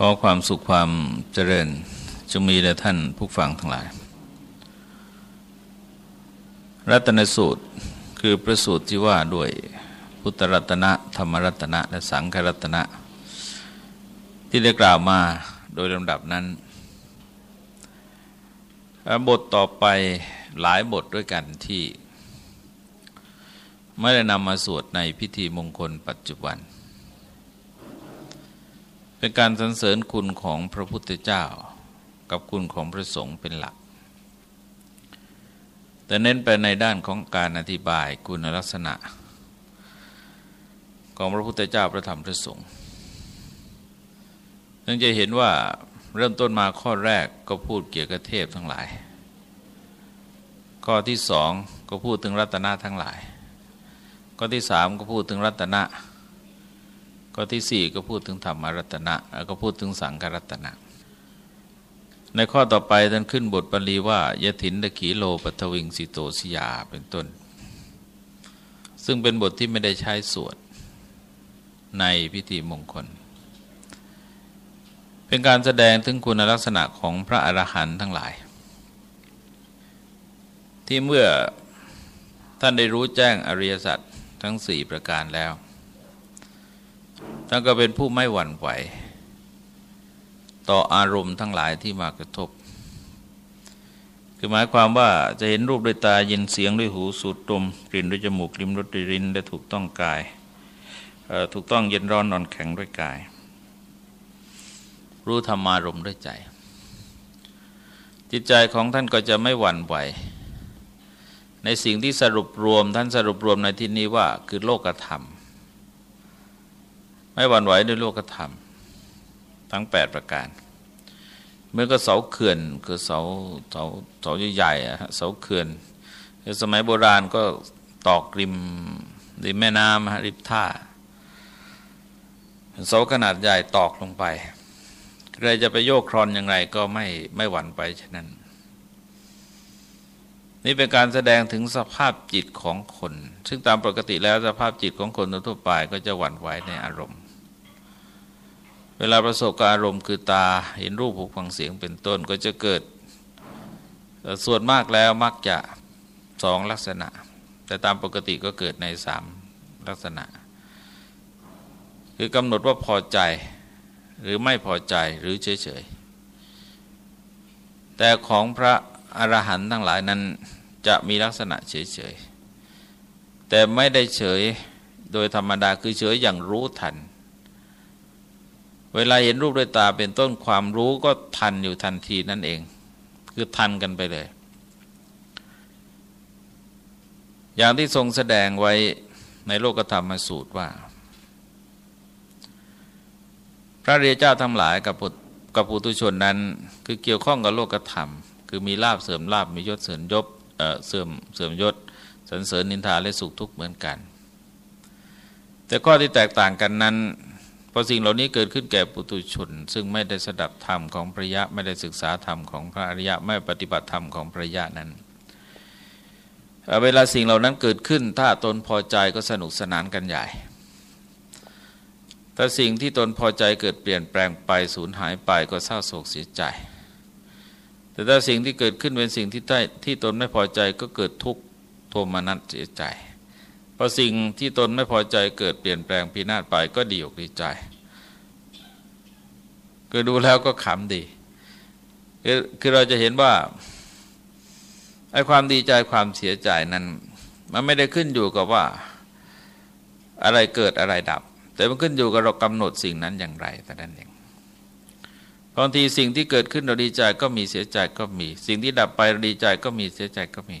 ขอความสุขความเจริญจงมีแด่ท่านผู้ฟังทั้งหลาย รัตนสูตรคือประสูตรที่ว่าด้วยพุทธรัตนะธรรมรัตนะและสังฆรัตนะ ที่ได้กล่าวมาโดยลำดับนั้น บทต่อไปหลายบทด้วยกันที่ ไม่ได้นำมาสวดในพิธีมงคลปัจจุบันเเป็นการสรรเสริญคุณของพระพุทธเจ้า กับคุณของพระสงฆ์เป็นหลัก แต่เน้นไปในด้านของการอธิบายคุณลักษณะ ของพระพุทธเจ้าพระธรรมพระสงฆ์ซึ่งจะเห็นว่าเริ่มต้นมาข้อแรกก็พูดเกี่ยวกับเทพทั้งหลาย ข้อที่สองก็พูดถึงรัตนะทั้งหลาย ข้อที่สามก็พูดถึงรัตนะ ข้อที่สี่ก็พูดถึงธรรมรัตนะแล้วก็พูดถึงสังฆรัตนะ ในข้อต่อไปท่านขึ้นบทบาลีว่ายถินตะขีโลปัทวิงสิโตสยาเป็นต้น ซึ่งเป็นบทที่ไม่ได้ใช้สวดในพิธีมงคล เป็นการแสดงถึงคุณลักษณะของพระอรหันต์ทั้งหลาย ที่เมื่อท่านได้รู้แจ้งอริยสัจทั้งสี่ประการแล้ว ท่านก็เป็นผู้ไม่หวั่นไหว ต่ออารมณ์ทั้งหลายที่มากระทบ คือหมายความว่าจะเห็นรูปด้วยตายินเสียงด้วยหูสูดดมกลิ่นด้วยจมูกลิ้มรสด้วยรินและถูกต้องกายถูกต้องเย็นร้อนนอนแข็งด้วยกาย รู้ธรรมารมณ์ด้วยใจ จิตใจของท่านก็จะไม่หวั่นไหว ในสิ่งที่สรุปรวมท่านสรุปรวมในที่นี้ว่าคือโลกธรรม ไม่หวั่นไหวด้วยโลกธรรม ทั้ง 8 ประการ เมื่อก็เสาเขื่อนคือเสาเสาเสาใหญ่ๆเสาเขื่อนคือสมัยโบราณก็ตอกริมริมแม่น้ำริมท่าเสาขนาดใหญ่ตอกลงไปใครจะไปโยกครอนอย่างไรก็ไม่ไม่หวั่นไปฉะนั้น นี่เป็นการแสดงถึงสภาพจิตของคน ซึ่งตามปกติแล้วสภาพจิตของคนทั่วไปก็จะหวั่นไหวในอารมณ์ เวลาประสบการอารมณ์คือตาเห็นรูปหูฟังเสียงเป็นต้นก็จะเกิดส่วนมากแล้วมักจะสองลักษณะ แต่ตามปกติก็เกิดในสามลักษณะ คือกำหนดว่าพอใจหรือไม่พอใจหรือเฉยๆ แต่ของพระอรหันต์ทั้งหลายนั้นจะมีลักษณะเฉยๆ แต่ไม่ได้เฉยโดยธรรมดาคือเฉยอย่างรู้ทัน เวลาเห็นรูปด้วยตาเป็นต้นความรู้ก็ทันอยู่ทันทีนั่นเอง คือทันกันไปเลย อย่างที่ทรงแสดงไว้ในโลกธรรมสูตรว่า พระเรียเจ้าทั้งหลายกับกับปุถุชนนั้น คือเกี่ยวข้องกับโลกธรรม คือมีลาบเสริมลาบมียศเสริมยศเสื่อมเสื่อมยศสรรเสริญนินทาและสุขทุกข์เหมือนกัน แต่ข้อที่แตกต่างกันนั้น พอสิ่งเหล่านี้เกิดขึ้นแก่ปุตุชน ซึ่งไม่ได้สดับธรรมของพระยะไม่ได้ศึกษาธรรมของพระอริยะไม่ปฏิบัติธรรมของพระยะนั้น เวลาสิ่งเหล่านั้นเกิดขึ้น ถ้าตนพอใจก็สนุกสนานกันใหญ่ ถ้าสิ่งที่ตนพอใจเกิดเปลี่ยนแปลงไปสูญหายไปก็เศร้าโศกเสียใจ แต่ถ้าสิ่งที่เกิดขึ้นเป็นสิ่งที่ใต้ที่ตนไม่พอใจก็เกิดทุกข์โทมนัสเสียใจ พอสิ่งที่ตนไม่พอใจเกิดเปลี่ยนแปลงพินาศไปก็ดีอกดีใจคือดูแล้วก็ขำดี คือเราจะเห็นว่าไอ้ความดีใจความเสียใจนั้น มันไม่ได้ขึ้นอยู่กับว่าอะไรเกิดอะไรดับ แต่มันขึ้นอยู่กับเรากำหนดสิ่งนั้นอย่างไรแต่นั้นเองบางทีสิ่งที่เกิดขึ้นเราดีใจก็มีเสียใจก็มี สิ่งที่ดับไปเราดีใจก็มีเสียใจก็มี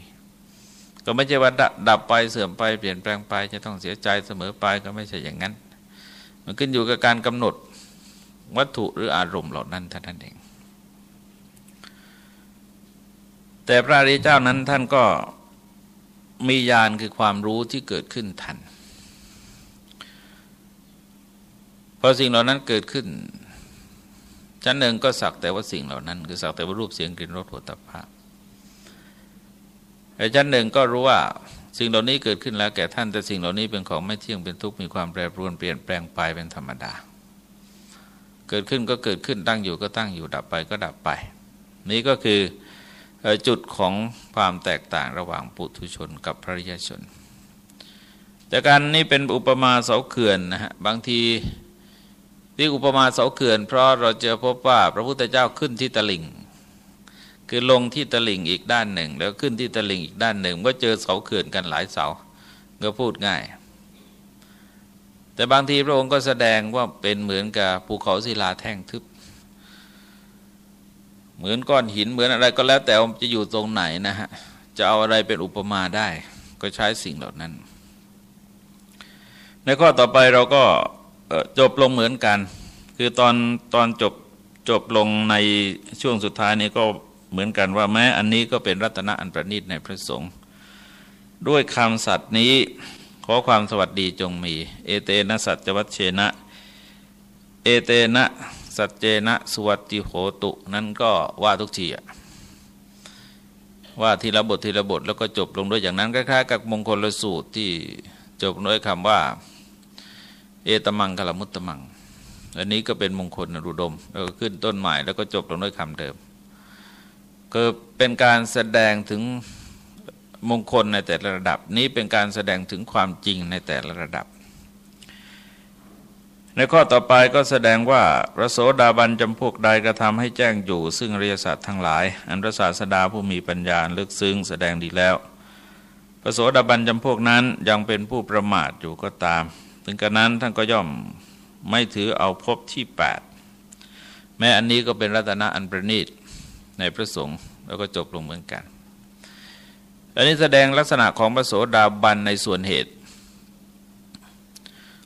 ก็ไม่ใช่ว่าดับไปเสื่อมไปเปลี่ยนแปลงไป จะต้องเสียใจเสมอไปก็ไม่ใช่อย่างนั้น มันขึ้นอยู่กับการกำหนดวัตถุหรืออารมณ์เหล่านั้นท่านั้นเอง แต่พระริเจ้านั้นท่านก็มีญาณคือความรู้ที่เกิดขึ้นทันพอสิ่งเหล่านั้นเกิดขึ้นชั้นหนึ่งก็สักแต่ว่าสิ่งเหล่านั้น คือสักแต่ว่ารูปเสียงกลิ่นรสผลิตภัณฑ์ ไอ้ชั้นหนึ่งก็รู้ว่าสิ่งเหล่านี้เกิดขึ้นแล้วแก่ท่านแต่สิ่งเหล่านี้เป็นของไม่เที่ยงเป็นทุกข์มีความแปรปรวนเปลี่ยนแปลงไปเป็นธรรมดา เกิดขึ้นก็เกิดขึ้นตั้งอยู่ก็ตั้งอยู่ดับไปก็ดับไป นี้ก็คือจุดของความแตกต่างระหว่างปุถุชนกับพระริยชน แต่การนี้เป็นอุปมาเสาเขื่อนนะฮะบางทีที่อุปมาเสาเขื่อน เพราะเราเจอพบว่าพระพุทธเจ้าขึ้นที่ตลิ่ง คือลงที่ตลิ่งอีกด้านหนึ่ง แล้วขึ้นที่ตลิ่งอีกด้านหนึ่งก็เจอเสาเขื่อนกันหลายเสาก็พูดง่าย แต่บางทีพระองค์ก็แสดงว่าเป็นเหมือนกับภูเขาศิลาแท่งทึบ เหมือนก้อนหินเหมือนอะไรก็แล้วแต่จะอยู่ตรงไหนนะฮะจะเอาอะไรเป็นอุปมาได้ ก็ใช้สิ่งเหล่านั้น ในข้อต่อไปเราก็จบลงเหมือนกัน คือตอนตอนจบจบลงในช่วงสุดท้ายนี้ก็ เหมือนกันว่าแม้อันนี้ก็เป็นรัตนะอันประณีตในพระสงฆ์ด้วยคำสัตย์นี้ขอความสวัสดีจงมี เอเตนะสัจวัชเชนะ เอเตนะสัจเจนะสวัสติโหตุนั้นก็ว่าทุกทีว่าทีละบททีละบทแล้วก็จบลงด้วยอย่างนั้นคล้ายๆกับมงคลสูตรที่จบด้วยคำว่า เอตมังกลมุตตมัง อันนี้ก็เป็นมงคลรุดมแล้วก็ขึ้นต้นใหม่แล้วก็จบลงด้วยคำเดิม ก็เป็นการแสดงถึงมงคลในแต่ละระดับ นี้เป็นการแสดงถึงความจริงในแต่ละระดับ ในข้อต่อไปก็แสดงว่าพระโสดาบันจำพวกใดกระทำให้แจ้งอยู่ ซึ่งเรียสัตว์ทั้งหลาย อันพระศาสดาผู้มีปัญญาลึกซึ้งแสดงดีแล้วพระโสดาบันจำพวกนั้นยังเป็นผู้ประมาทอยู่ก็ตาม ถึงกระนั้นท่านก็ย่อมไม่ถือเอาพบที่ 8 แม้อันนี้ก็เป็นรัตนะอันประณีต ในพระสงฆ์แล้วก็จบลงเหมือนกัน อันนี้แสดงลักษณะของพระโสดาบันในส่วนเหตุ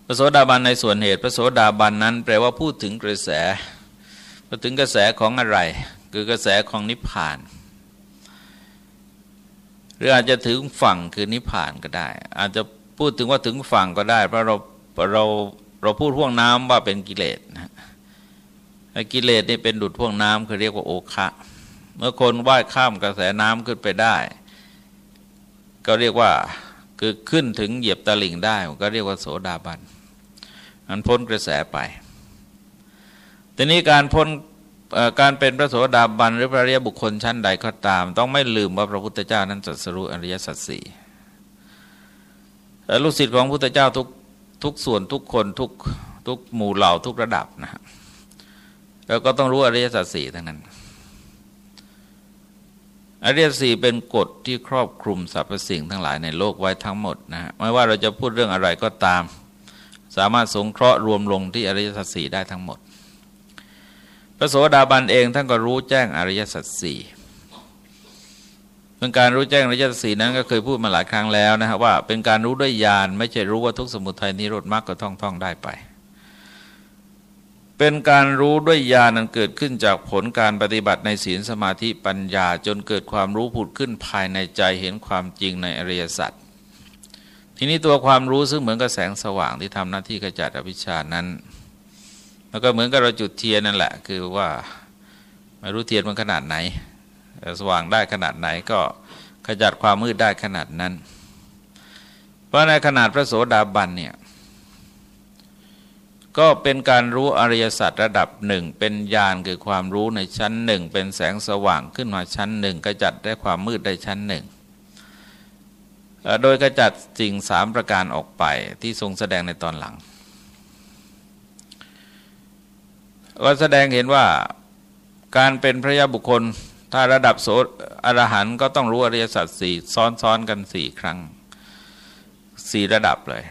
พระโสดาบันในส่วนเหตุ พระโสดาบันนั้น แปลว่าพูดถึงกระแสพูดถึงกระแสของอะไร คือกระแสของนิพพาน หรืออาจจะถึงฝั่งคือนิพพานก็ได้ อาจจะพูดถึงว่าถึงฝั่งก็ได้ เพราะเราเราเราพูดพ่วงน้ำว่าเป็นกิเลสนะกิเลสนี่เป็นดุดพ่วงน้ำคือเรียกว่าโอคะ เมื่อคนว่ายข้ามกระแสน้ำขึ้นไปได้ ก็เรียกว่าคือขึ้นถึงเหยียบตะลิ่งได้ก็เรียกว่าโสดาบันมันพ้นกระแสไปทีนี้การพ้นการเป็นพระโสดาบันหรือพระเรียบุคคลชั้นใดก็ตาม ต้องไม่ลืมว่าพระพุทธเจ้านั้นจัดสรุอริยสัจสี่ลูกศิษย์ของพระพุทธเจ้าทุกทุกส่วนทุกคนทุกทุกหมู่เหล่าทุกระดับนะแล้วก็ต้องรู้อริยสัจสี่ทั้งนั้น อริยสี่เป็นกฎที่ครอบคลุมสรรพสิ่งทั้งหลายในโลกไว้ทั้งหมดนะฮะไม่ว่าเราจะพูดเรื่องอะไรก็ตาม สามารถสงเคราะห์รวมลงที่อริยสัจสี่ได้ทั้งหมด พระโสดาบันเองท่านก็รู้แจ้งอริยสัจสี่เป็นการรู้แจ้งอริยสัจสี่นั้นก็เคยพูดมาหลายครั้งแล้วนะครับว่าเป็นการรู้ด้วยญาณไม่ใช่รู้ว่าทุกสมุทัยนิโรธมรรคก็ท่องท่องได้ไป เป็นการรู้ด้วยญาณนั้นเกิดขึ้นจากผลการปฏิบัติในศีลสมาธิปัญญา จนเกิดความรู้ผุดขึ้นภายในใจเห็นความจริงในอริยสัจทีนี้ตัวความรู้ซึ่งเหมือนกับแสงสว่างที่ทำหน้าที่ขจัดอภิชานั้นมันก็เหมือนกับเราจุดเทียนนั่นแหละ คือว่าไม่รู้เทียนมันขนาดไหน สว่างได้ขนาดไหนก็ขจัดความมืดได้ขนาดนั้น เพราะในขนาดพระโสดาบันเนี่ย ก็เป็นการรู้อริยสัจระดับหนึ่ง เป็นญาณคือความรู้ในชั้นหนึ่ง เป็นแสงสว่างขึ้นมาชั้นหนึ่งกระจัดได้ความมืดได้ชั้นหนึ่ง โดยกระจัดสิ่งสามประการออกไปที่ทรงแสดงในตอนหลัง ก็แสดงเห็นว่าการเป็นพระยาบุคคล ถ้าระดับโสอรหันต์ก็ต้องรู้อริยสัจสี่ซ้อนๆกันสี่ครั้งสี่ระดับเลย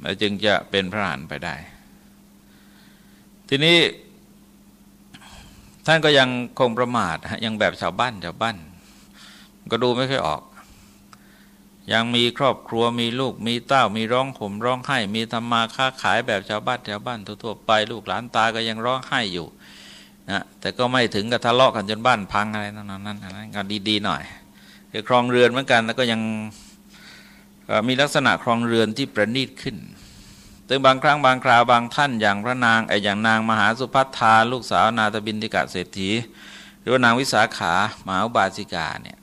แล้วจึงจะเป็นพระอรหันต์ไปได้ ทีนี้ท่านก็ยังคงประมาทยังแบบชาวบ้านชาวบ้านก็ดูไม่ค่อยออก ยังมีครอบครัวมีลูกมีเต้ามีร้องห่มร้องไห้ มีทำมาค้าขายแบบชาวบ้านชาวบ้านทั่วๆไปลูกหลานตาก็ยังร้องไห้อยู่นะแต่ก็ไม่ถึงกับทะเลาะกันจนบ้านพังอะไรนั่นนั่นนั้นก็ดีๆหน่อยคือครองเรือนเหมือนกันแล้วก็ยังมีลักษณะครองเรือนที่ประณีตขึ้น ถึงบางครั้งบางคราวบางท่านอย่างพระนางไออย่างนางมหาสุพัฒาลูกสาวนาตบินติกะเศรษฐี หรือว่านางวิสาขามหาอุบาสิกาเนี่ย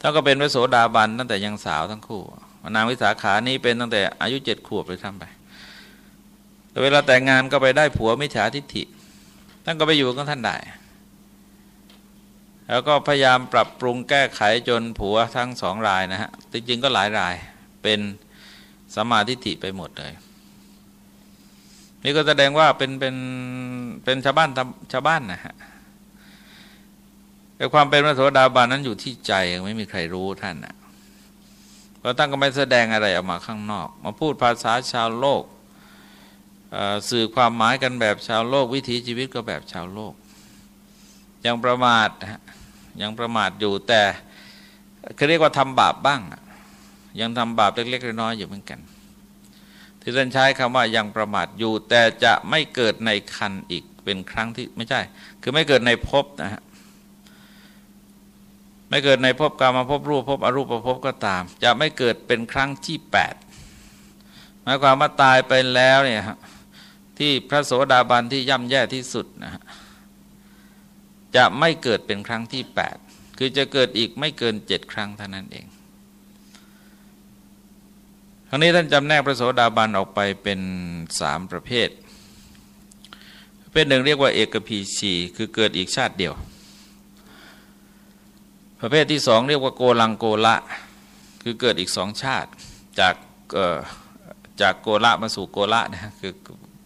ท่านก็เป็นพระโสดาบันตั้งแต่ยังสาวทั้งคู่ นางวิสาขานี้เป็นตั้งแต่อายุเจ็ดขวบเลยทำไปเวลาแต่งงานก็ไปได้ผัวมิจฉาทิฏฐิท่านก็ไปอยู่กับท่านได้แล้วก็พยายามปรับปรุงแก้ไขจนผัวทั้งสองรายนะฮะจริงๆก็หลายรายเป็น สมาธิฐิไปหมดเลย นี่ก็แสดงว่าเป็นเป็นเป็นชาวบ้านชาวบ้านนะฮะแต่ความเป็นพระโสดาบันนั้นอยู่ที่ใจไม่มีใครรู้ท่านนะเพราะท่านก็ไม่แสดงอะไรออกมาข้างนอก มาพูดภาษาชาวโลกสื่อความหมายกันแบบชาวโลก วิถีชีวิตก็แบบชาวโลก ยังประมาทยังประมาทอยู่แต่เขาเรียกว่าทำบาปบ้าง ยังทำบาปเล็กๆน้อยๆอยู่เหมือนกัน ที่ท่านใช้คำว่ายังประมาทอยู่ แต่จะไม่เกิดในคันอีกเป็นครั้งที่ไม่ใช่ คือไม่เกิดในภพนะฮะไม่เกิดในภพกามาภพรูปภพอรูปภพก็ตาม จะไม่เกิดเป็นครั้งที่แปดหมายความว่าตายไปแล้วเนี่ยที่พระโสดาบันที่ย่ำแย่ที่สุดนะฮะจะไม่เกิดเป็นครั้งที่แปดคือจะเกิดอีกไม่เกินเจ็ดครั้งเท่านั้นเอง ครั้งนี้ท่านจำแนกพระโสดาบันออกไปเป็นสามประเภทเป็นหนึ่งเรียกว่าเอกพีชีคือเกิดอีกชาติเดียว ประเภทที่สองเรียกว่าโกลังโกละคือเกิดอีกสองชาติจากจากโกละมาสู่โกละนะคือ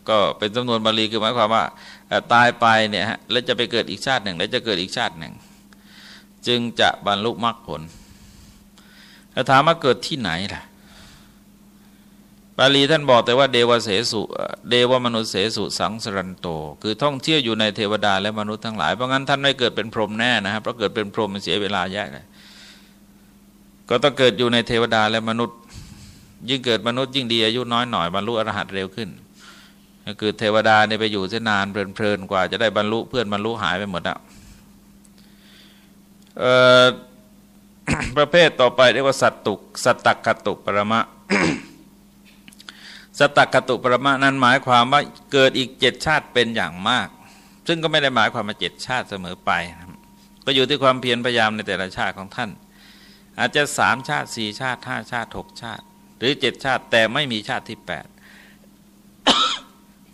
ก็เป็นจำนวนบาลีคือหมายความว่าตายไปเนี่ยฮะแล้วจะไปเกิดอีกชาติหนึ่ง แล้วจะเกิดอีกชาติหนึ่ง จึงจะบรรลุมรรคผลถ้าถามว่าเกิดที่ไหนล่ะ บาลีท่านบอกแต่ว่าเดวเสสุเดวมนุษย์เสสุสังสรันโต คือท่องเที่ยวอยู่ในเทวดาและมนุษย์ทั้งหลายเพราะงั้นท่านไม่เกิดเป็นพรหมแน่นะครับเพราะเกิดเป็นพรหมมันเสียเวลาแยะเลยก็ต้องเกิดอยู่ในเทวดาและมนุษย์ ยิ่งเกิดมนุษย์ยิ่งดีอายุน้อยหน่อยบรรลุอรหัตเร็วขึ้นก็คือเทวดาเนี่ยไปอยู่เส้นนานเพลินๆกว่าจะได้บรรลุเพื่อนบรรลุหายไปหมดอะประเภทต่อไปเรียกว่าสัตตุสัตตกตุปรมะ สัตตกตุปรมะนั้นหมายความว่าเกิดอีกเจ็ดชาติเป็นอย่างมาก ซึ่งก็ไม่ได้หมายความว่าเจ็ดชาติเสมอไป ก็อยู่ที่ความเพียรพยายามในแต่ละชาติของท่าน อาจจะสามชาติสี่ชาติห้าชาติหกชาติ หรือเจ็ดชาติแต่ไม่มีชาติที่แปด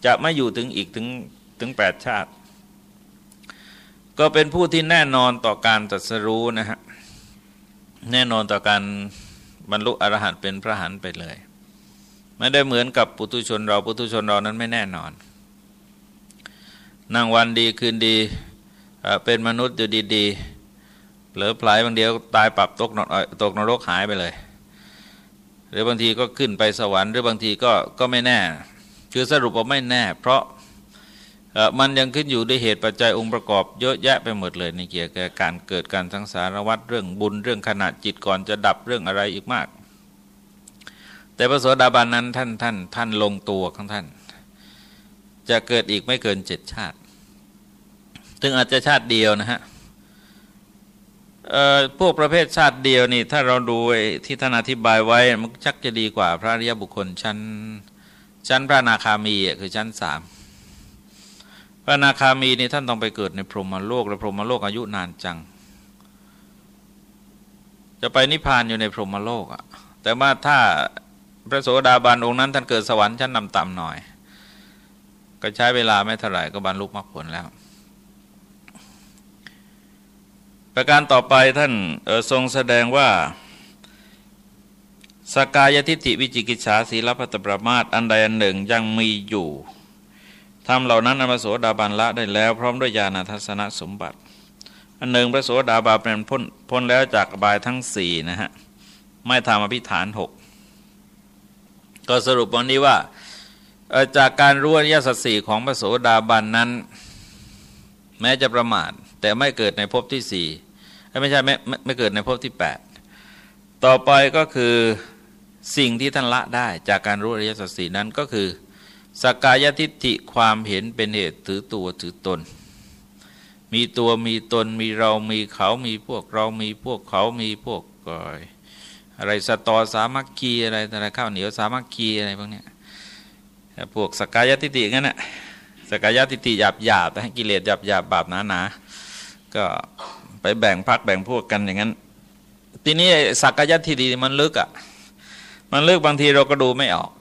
จะไม่อยู่ถึงอีกถึงถึงแปดชาติ ก็เป็นผู้ที่แน่นอนต่อการตรัสรู้นะฮะแน่นอนต่อการบรรลุอรหันต์เป็นพระหันไปเลย ไม่ได้เหมือนกับปุถุชนเราปุถุชนเรานั้นไม่แน่นอน นั่งวันดีคืนดีเป็นมนุษย์อยู่ดีๆเผลอพลายบางเดียวตายปรับตกนตกนรกหายไปเลย หรือบางทีก็ขึ้นไปสวรรค์หรือบางทีก็ก็ไม่แน่ คือสรุปว่าไม่แน่ เพราะมันยังขึ้นอยู่ด้วยเหตุปัจจัยองค์ประกอบเยอะแยะไปหมดเลยในเกี่ยวกับการเกิดการทั้งสารวัตรเรื่องบุญเรื่องขนาดจิตก่อนจะดับเรื่องอะไรอีกมาก แต่พระโสดาบันนั้นท่านท่านท่านลงตัวของท่าน จะเกิดอีกไม่เกินเจ็ดชาติ ถึงอาจจะชาติเดียวนะฮะพวกประเภทชาติเดียวนี่ถ้าเราดูที่ท่านอธิบายไว้มันชักจะดีกว่าพระริยบุคคลชั้นชั้นพระนาคามีคือชั้นสามพระนาคามีนี่ท่านต้องไปเกิดในพรหมโลก และพรหมโลกอายุนานจัง จะไปนิพพานอยู่ในพรหมโลกอะแต่ว่าถ้า พระโสดาบันองค์นั้นท่านเกิดสวรรค์ชั้นนำต่ำหน่อย ก็ใช้เวลาไม่เท่าไหร่ก็บรรลุมรรคผลแล้ว ประการต่อไปท่านทรงแสดงว่าสกายทิฏฐิวิจิกิจฉาศีลพัตประมาทอันใดอันหนึ่งยังมีอยู่ทำเหล่านั้นอมโสดาบันละได้แล้ว พร้อมด้วยญาณทัศนสมบัติ อันหนึ่งพระโสดาบาเป็นพ้นพ้นแล้วจากบายทั้งสี่นะฮะไม่ทำอภิฐานหก ก็สรุปวันนี้ว่าจากการรู้อริยสัจสี่ของพระโสดาบันนั้น แม้จะประมาท แต่ไม่เกิดในภพที่สี่ไม่ใช่ไม่ไม่เกิดในภพที่แปดต่อไปก็คือสิ่งที่ท่านละได้จากการรู้อริยสัจสี่นั้นก็คือสกายทิฏฐิความเห็นเป็นเหตุถือตัวถือตน มีตัวมีตนมีเรามีเขามีพวกเรามีพวกเขามีพวกกอย อะไรสตอสามัคคีอะไรอะไรข้าวเหนียวสามัคคีอะไรพวกนี้พวกสกายทิฏฐิงั้นแหะสกายทิฏฐิหยาบหยาบแต่กิเลสหยาบหยาบบาปหนาหนาก็ไปแบ่งพักแบ่งพวกกันอย่างนั้น ทีนี้สักกายทิฏฐิมันลึกอะ่ะ มันลึกบางทีเราก็ดูไม่ออก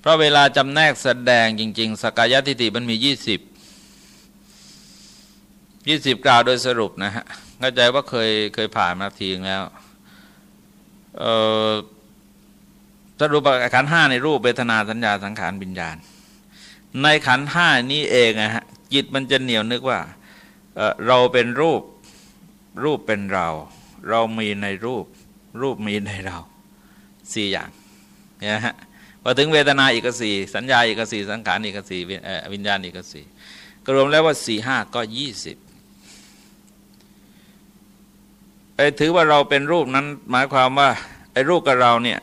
เพราะเวลาจำแนกแสดงจริง ๆสกายทิฏฐิมันมียี่สิบยี่สิบกล่าวโดยสรุปนะฮะเข้าใจว่าเคยเคยผ่านมาทีแล้ว สรุปขันห้าในรูปเวทนาสัญญาสังขารวิญญาณ ในขันห้านี้เองนะฮะจิตมันจะเหนียวนึกว่าเเราเป็นรูปรูปเป็นเรา เรามีในรูปรูปมีในเราสี่อย่างนะฮะพอถึงเวทนาอีกสี่สัญญาอีกสี่สังขารอีกสี่วิญญาณอีกสี่ก็รวมแล้วว่าสี่ห้าก็ยี่สิบ ไอ้ถือว่าเราเป็นรูปนั้นหมายความว่าไอ้รูปกับเราเนี่ย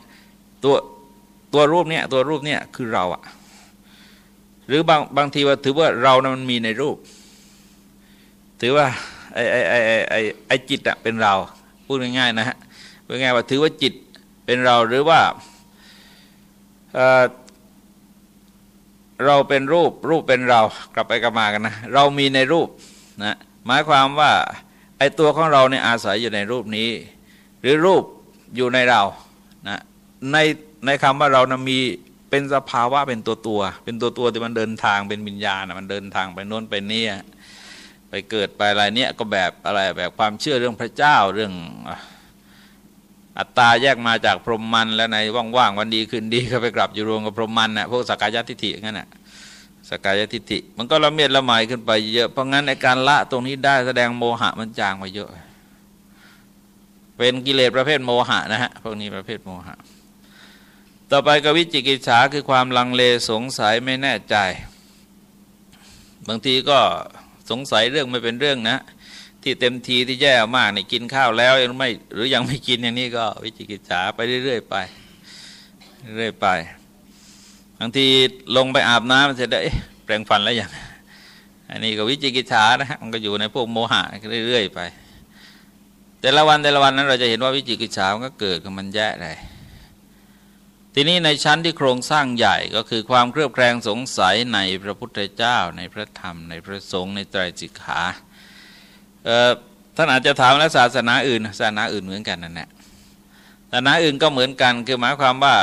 ตัวตัวรูปเนี่ยตัวรูปเนี่ยคือเราอะหรือบางบางทีว่าถือว่าเรานะมันมีในรูป ถือว่าไอ้ไอ้ไอ้ไอ้ไอ้จิตอะเป็นเราพูดง่ายๆนะฮะพูดง่ายว่าถือว่าจิตเป็นเราหรือว่าเราเป็นรูปรูปเป็นเรากลับไปกลับมากันนะ เรามีในรูปนะหมายความว่า ไอ้ตัวของเราเนี่ยอาศัยอยู่ในรูปนี้ หรือรูปอยู่ในเรานะในในคำว่าเรานะมีเป็นสภาวะเป็นตัวตัว เป็นตัวตัวที่มันเดินทางเป็นวิญญาณมันเดินทางไปโน้นไปนี่ไปเกิดไปอะไรเนี่ยก็แบบอะไรแบบความเชื่อเรื่องพระเจ้าเรื่องอัตตาแยกมาจากพรหมมันแล้วในว่างๆวันดีคืนดีก็ไปกลับอยู่รวมกับพรหมมันนะ่ะพวกสกายทิฏฐิงั้นนะ่ะ สกายทิฏฐิมันก็ละเมียดละไมขึ้นไปเยอะเพราะงั้นในการละตรงนี้ได้แสดงโมหะมันจางไปเยอะ เป็นกิเลสประเภทโมหะนะฮะพวกนี้ประเภทโมหะ ต่อไปกวิจิกิจฉาคือความลังเลสงสัยไม่แน่ใจ บางทีก็สงสัยเรื่องไม่เป็นเรื่องนะ ที่เต็มทีที่แย่มากนี่กินข้าวแล้วยังไม่หรือยังไม่กินอย่างนี้ก็วิจิกิจฉาไปเรื่อยๆไป เรื่อยไป บางทีลงไปอาบน้ำเสร็จได้แปรงฟันแล้วย่างอันนี้ก็วิจิกิจฉานะฮะมันก็อยู่ในพวกโมหะเรื่อยๆไป แต่ละวันแต่ละวันนั้นเราจะเห็นว่าวิจิกิจฉามันก็เกิดกับมันแย่เลยทีนี้ในชั้นที่โครงสร้างใหญ่ก็คือความเครือบแคลงสงสัยในพระพุทธเจ้า ในพระธรรม ในพระสงฆ์ในไตรจิกขาท่านอาจจะถามแล้วศาสนาอื่นศาสนาอื่นเหมือนกันนั่นแหละ ศาสนาอื่นก็เหมือนกัน คือหมายความว่า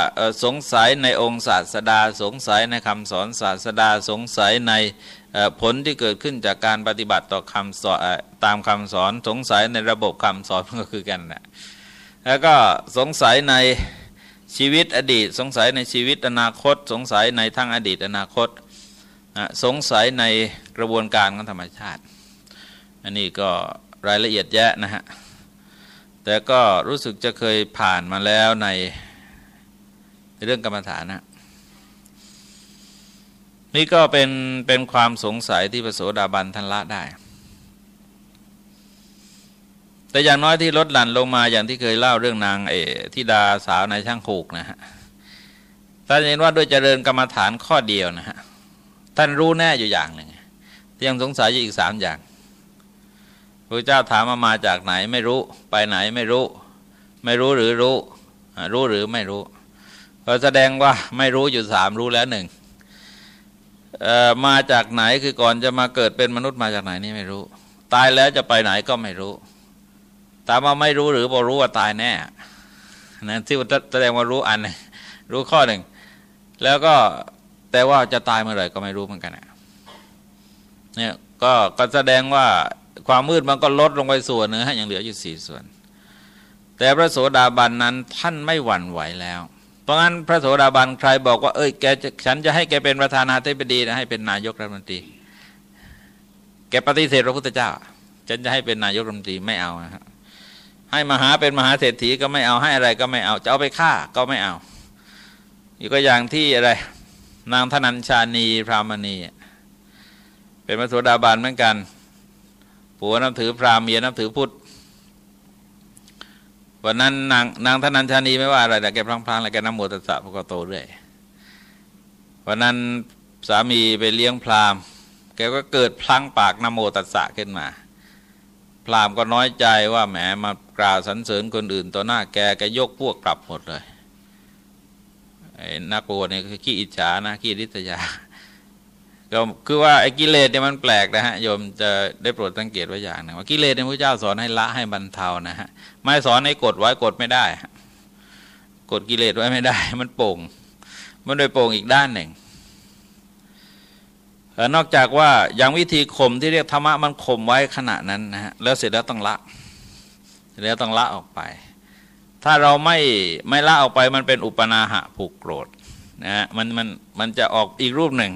สงสัยในองค์ศาสดา สงสัยในคำสอนศาสดา สงสัยในผลที่เกิดขึ้นจากการปฏิบัติต่อคำสอนตามคำสอน สงสัยในระบบคำสอนก็คือกันนะแล้วก็สงสัยในชีวิตอดีต สงสัยในชีวิตอนาคต สงสัยในทั้งอดีตอนาคตสงสัยในกระบวนการของธรรมชาติ อันนี้ก็รายละเอียดแยะนะฮะ แต่ก็รู้สึกจะเคยผ่านมาแล้วในเรื่องกรรมฐานนะนี่ก็เป็นเป็นความสงสัยที่พระโสดาบันทันละได้ แต่อย่างน้อยที่ลดหลั่นลงมาอย่างที่เคยเล่าเรื่องนางเอที่ดาสาวในช่างผูกนะฮะท่านเห็นว่าด้วยเจริญกรรมฐานข้อเดียวนะฮะท่านรู้แน่อยู่อย่างหนึ่งยังสงสัยอยู่อีกสามอย่าง พระเจ้าถามมามาจากไหนไม่รู้ไปไหนไม่รู้ ไม่รู้หรือรู้ รู้หรือไม่รู้ก็แสดงว่าไม่รู้อยู่สามรู้แล้วหนึ่งมาจากไหนคือก่อนจะมาเกิดเป็นมนุษย์มาจากไหนนี่ไม่รู้ ตายแล้วจะไปไหนก็ไม่รู้ตามมาไม่รู้หรือบอรู้ว่าตายแน่นั่นที่แสดงว่ารู้อันนึงรู้ข้อหนึ่ง แล้วก็แต่ว่าจะตายเมื่อไหร่ก็ไม่รู้เหมือนกันเนี่ยก็ก็แสดงว่า ความมืดมันก็ลดลงไปส่วนหนึ่งยังเหลืออยู่สี่ส่วน แต่พระโสดาบันนั้นท่านไม่หวั่นไหวแล้ว เพราะงั้นพระโสดาบันใครบอกว่าเอ้ยแกฉันจะให้แกเป็นประธานาธิบดีนะให้เป็นนายกรัฐมนตรี แกปฏิเสธพระพุทธเจ้า ฉันจะให้เป็นนายกรัฐมนตรีไม่เอานะครับให้มหาเป็นมหาเศรษฐีก็ไม่เอาให้อะไรก็ไม่เอาจะเอาไปฆ่าก็ไม่เอาอีกก็อย่างที่อะไร นางธนัญชานีพรามณี เป็นพระโสดาบันเหมือนกัน ผัวนับถือพราหมณ์เมียนับถือพุทธวันนั้นนางนางธนัญชานีไม่ว่าอะไรแต่แกพลางๆแล้วแกน้ำโมตสะพกโตเรื่อยวันนั้นสามีไปเลี้ยงพราหมณ์ แกก็เกิดพลังปากนโมตสสะขึ้นมาพราหมณ์ก็น้อยใจว่าแหมมากล่าวสรรเสริญคนอื่นต่อหน้าแกแกยกพวกกลับหมดเลยไอ้นักบวชเนี่ยคือขี้อิจฉานะขี้ริษยา ก็คือว่าไอ้กิเลสเนี่ยมันแปลกนะฮะโยมจะได้โปรดสังเกตไว้อย่างนึงว่ากิเลสเนี่ยพระเจ้าสอนให้ละให้บรรเทานะฮะไม่สอนให้กดไว้กดไม่ได้กดกิเลสไว้ไม่ได้ มันโป่ง มันโดยโป่งอีกด้านหนึ่งนอกจากว่าอย่างวิธีข่มที่เรียกธรรมะมันข่มไว้ขณะนั้นนะฮะแล้วเสร็จแล้วต้องละเสร็จแล้วต้องละออกไป ถ้าเราไม่ไม่ละออกไปมันเป็นอุปนาหะผูกโกรธนะฮะมันมันมันจะออกอีกรูปหนึ่ง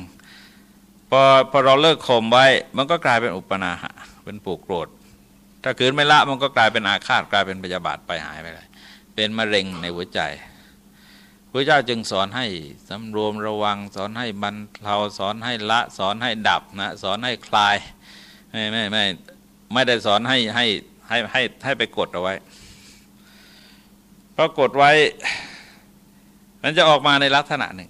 พอพอเราเลิกข่มไว้ มันก็กลายเป็นอุปนาหะ เป็นผูกโกรธ ถ้าคืนไม่ละมันก็กลายเป็นอาฆาตกลายเป็นปยาบาทไปหายไปเลย เป็นมะเร็งในหัวใจพระเจ้าจึงสอนให้สำรวมระวัง สอนให้บรรเทาสอนให้ละ สอนให้ดับนะสอนให้คลายไม่ไม่ไม่ไม่ได้สอนให้ให้ให้ให้ให้ไปกดเอาไว้เพราะกดไว้ มันจะออกมาในลักษณะหนึ่ง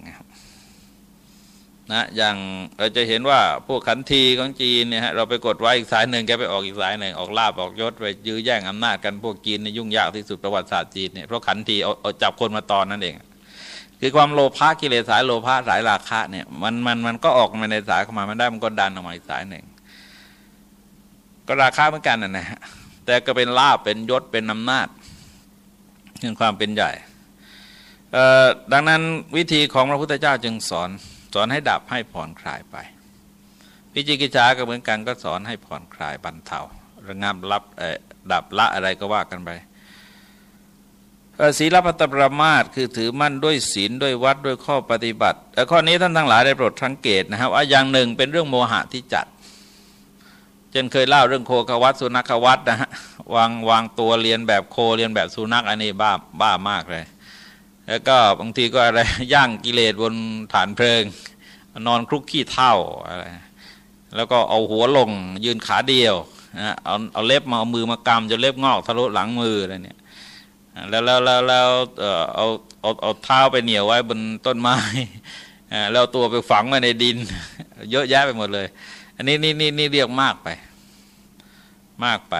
นะอย่างเราจะเห็นว่าพวกขันทีของจีนเนี่ยฮะเราไปกดไว้อีกสายหนึ่งแกไปออกอีกสายหนึ่งออกลาบออกยศไปยื้อแย่งอำนาจกันพวกจีนในยุ่งยากที่สุดประวัติศาสตร์จีนเนี่ยเพราะขันทีเอาเอาจับคนมาตอนนั่นเอง คือความโลภะกิเลสสายโลภะสายราคะเนี่ยมันมันมันก็ออกมาในสายเข้ามามันได้มันก็ดันออกมาอีกสายหนึ่งก็ราคาเหมือนกันนะฮะแต่ก็เป็นลาบเป็นยศเป็นอำนาจเรื่องความเป็นใหญ่ดังนั้นวิธีของพระพุทธเจ้าจึงสอน สอนให้ดับให้ผ่อนคลายไปพิจิกิจาก็เหมือนกันก็สอนให้ผ่อนคลายบรรเทาระงับรับดับละอะไรก็ว่ากันไปศีลพัตประมาทคือถือมั่นด้วยศีลด้วยวัดด้วยข้อปฏิบัติแต่ข้อนี้ท่านทั้งหลายได้โปรดสังเกตนะครับว่าอย่างหนึ่งเป็นเรื่องโมหะที่จัดเช่นเคยเล่าเรื่องโคกวัตสุนัขวัตนะฮะวางวางตัวเรียนแบบโคเรียนแบบสุนัขอันนี้บ้าบ้ามากเลย แล้วก็บางทีก็อะไรย่างกิเลสบนฐานเพลิง นอนคลุกขี้เท่าอะไรแล้วก็เอาหัวลงยืนขาเดียวนะเอาเอาเล็บมาเอามือมากำจนเล็บงอกทะลุหลังมืออะไรเนี่ยแล้วแล้วแล้วแล้วเอาเอาเอาเท้าไปเหนียวไว้บนต้นไม้แล้วตัวไปฝังไว้ในดิน เยอะแยะไปหมดเลย อันนี้นี่นี่นี่เรียกมากไป มากไป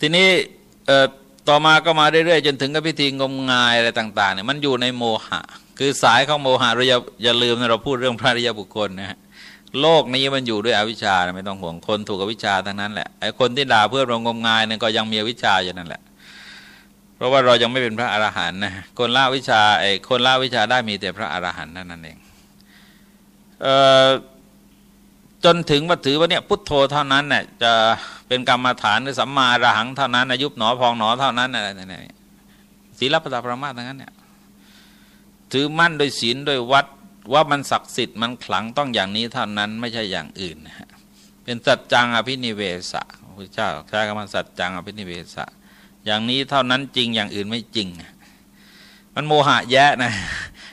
ทีนี้ ต่อมาก็มาเรื่อยๆ จนถึงกับพิธีงมงายอะไรต่างๆเนี่ยมันอยู่ในโมหะ คือสายของโมหะเราอย่าอย่าลืมนะเราพูดเรื่องพระริยบุคคลนะฮะโลกนี้มันอยู่ด้วยอวิชชาไม่ต้องห่วงคนถูกอวิชชาทั้งนั้นแหละไอ้คนที่ด่าเพื่อเรางมงายเนี่ยก็ยังมีอวิชชาอยู่นั่นแหละ เพราะว่าเรายังไม่เป็นพระอรหันต์นะคนละวิชาไอ้คนละวิชาได้มีแต่พระอรหันต์นั่นเองเอ่อ จนถึงว่าถือว่าเนี่ยพุทโธเท่านั้นเนี่ยจะเป็นกรรมฐานหรือสัมมาอรหังเท่านั้นอายุบหนอพองหนอเท่านั้นอะไรเนี่ยศีลปัตตประมาทั้งนั้นเนี่ยถือมั่นโดยศีลโดยวัดว่ามันศักดิ์สิทธิ์มันขลังต้องอย่างนี้เท่านั้นไม่ใช่อย่างอื่นนะเป็นสัจจังอภินิเวสะพระเจ้าใช้คำว่าสัจจังอภินิเวสะอย่างนี้เท่านั้นจริงอย่างอื่นไม่จริง มันโมหะแยะนะ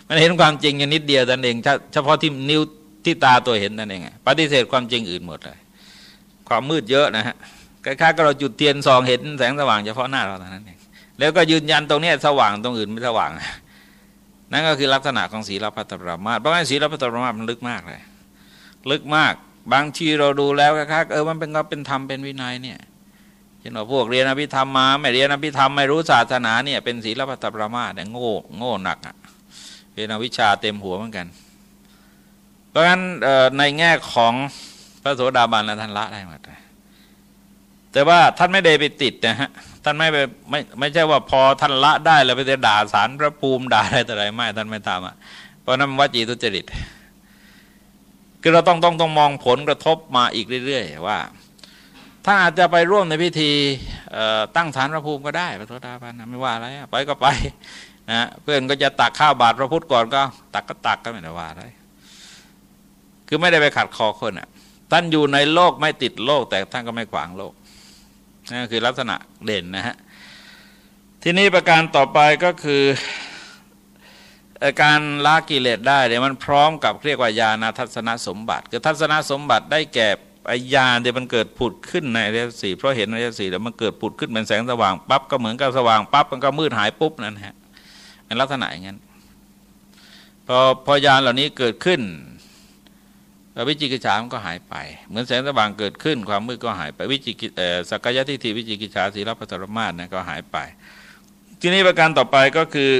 มันเห็นความจริงอย่างนิดเดียวแต่เองเฉพาะที่นิ้ว ที่ตาตัวเห็นนั่นเองปฏิเสธความจริงอื่นหมดเลย ความมืดเยอะนะฮะคล้ายๆก็เราจุดเทียนส่องเห็นแสงสว่างเฉพาะหน้าเราเท่านั้นเองแล้วก็ยืนยันตรงนี้สว่างตรงอื่นไม่สว่าง นั่นก็คือลักษณะของศีลพัตปรามาสเพราะงั้นศีลพัตปรามาสมันลึกมากเลย ลึกมาก บางทีเราดูแล้วคล้ายๆเออมันเป็นก็เป็นธรรมเป็นวินัยเนี่ยเช่นว่าพวกเรียนอภิธรรมมาไม่เรียนอภิธรรมไม่รู้ศาสนาเนี่ยเป็นศีลปัตประมาเนี่ยโง่โง่หนักอะเป็นอวิชาเต็มหัวเหมือนกัน ราะฉะนั้นในแง่ของพระโสดาบันและท่านละได้หมดแต่ว่าท่านไม่ได้ไปติดนะฮะท่านไม่ไปไม่ไม่ใช่ว่าพอท่านละได้แล้วไปจะด่าสารพระภูมิด่าอะไรแต่ไรไม่ท่านไม่ทำอะเพราะนั้นวจีทุจริตคือเราต้องต้องต้องมองผลกระทบมาอีกเรื่อย ๆ ว่าถ้าอาจจะไปร่วมในพิธีตั้งฐานพระภูมิก็ได้พระโสดาบันไม่ว่าอะไรไปก็ไปนะเพื่อนก็จะตักข้าวบาตรพระพุทธก่อนก็ ตักก็ตักก็ไม่ได้ว่าอะไร คือไม่ได้ไปขัดคอคนอะท่านอยู่ในโลกไม่ติดโลก แต่ท่านก็ไม่ขวางโลกนั่นคือลักษณะเด่นนะฮะทีนี้ประการต่อไปก็คือการละกิเลสได้เนี่ยมันพร้อมกับเรียกว่าญาณทัศนสมบัติ คือทัศนสมบัติได้แก่ไอ้ยาเดี๋ยวมันเกิดผุดขึ้นในอริยสีเพราะเห็นอริยสีแล้วมันเกิดผุดขึ้นเป็นแสงสว่างปั๊บก็เหมือนกับสว่างปั๊บมันก็มืดหายปุ๊บนั่นฮะเป็นลักษณะอย่างนั้นพอพอยานเหล่านี้เกิดขึ้น วิจิกิจฉามันก็หายไป เหมือนแสงสว่างเกิดขึ้น ความมืดก็หายไปวิจิกิสักกายทิฏฐิวิจิกิจฉาสีรพัตรมาสนะก็หายไป ทีนี้ประการต่อไปก็คือ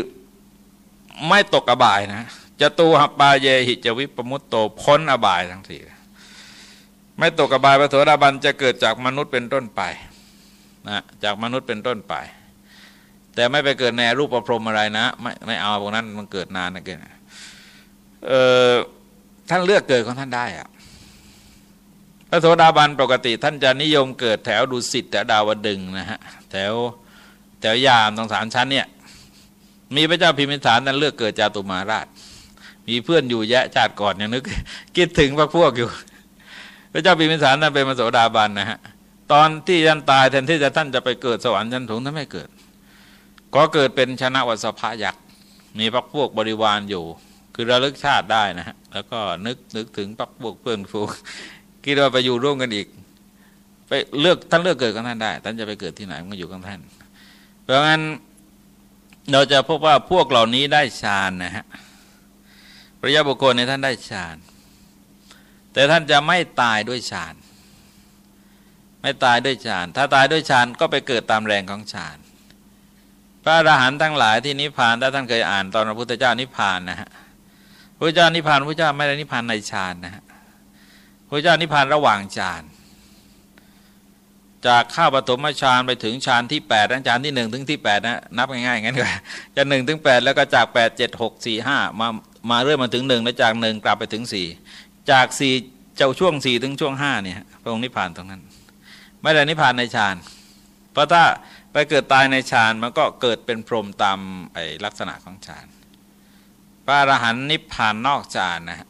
ไม่ตกอบายนะจะตูหับปาเยหิจวิปมุตโตพ้นอบายทั้งสี่ไม่ตกกบายพระโสดาบันจะเกิดจากมนุษย์เป็นต้นไปนะจากมนุษย์เป็นต้นไป แต่ไม่ไปเกิดในรูปประพรมอะไรนะ ไม่ไม่เอาพวกนั้นมันเกิดนานนะเกินเออ ท่านเลือกเกิดของท่านได้อะพระโสดาบันปกติท่านจะนิยมเกิดแถวดุสิตแถวดาวดึงนะฮะแถวแถวยามตรงสามชั้นเนี่ยมีพระเจ้าพิมพิสารนั้นเลือกเกิดจาตุมาราช มีเพื่อนอยู่แยะชาติก่อนยังนึกคิดถึงพวกพวกอยู่ พระเจ้าพิมพิสารนั้นเป็นมโสดาบันนะฮะตอนที่ท่านตายแทนที่จะท่านจะไปเกิดสวรรค์ชั้นสูงท่านไม่เกิด ก็เกิดเป็นชนะวัสภายักษ์มีพวกพวกบริวารอยู่ คือระลึกชาติได้นะฮะแล้วก็นึกนึกถึงพวกพวกเพื่อนฟูคิดว่าไปอยู่ร่วมกันอีก ไปเลือกท่านเลือกเกิดกับท่านได้ท่านจะไปเกิดที่ไหนมันก็อยู่กับท่าน เพราะงั้นเราจะพบว่าพวกเหล่านี้ได้ฌานนะฮะพระยาบุคคลในท่านได้ฌาน แต่ท่านจะไม่ตายด้วยฌาน ไม่ตายด้วยฌาน ถ้าตายด้วยฌานก็ไปเกิดตามแรงของฌานพระอรหันต์ทั้งหลายที่นิพพานถ้าท่านเคยอ่านตอนพระพุทธเจ้านิพพานนะฮะ พระเจ้านิพพานพระเจ้าไม่ได้นิพพานในฌานนะฮะพระเจ้านิพพานระหว่างฌานจากข้าปฐมฌานไปถึงฌานที่8นั้นฌานที่1ถึงที่8นะนับง่ายๆงั้นก็จะ1ถึง8แล้วก็จาก8 7 6 4 5มามาเรื่อยมาถึง1แล้วจาก1กลับไปถึง 4 จาก4เจ้าช่วง4ถึงช่วง5เนี่ยพระองค์นิพพานตรงนั้น ไม่ได้นิพพานในฌานเพราะถ้าไปเกิดตายในฌานมันก็เกิดเป็นพรหมตามไอลักษณะของฌาน พระอรหันต์นิพพานนอกฌานนะฮะ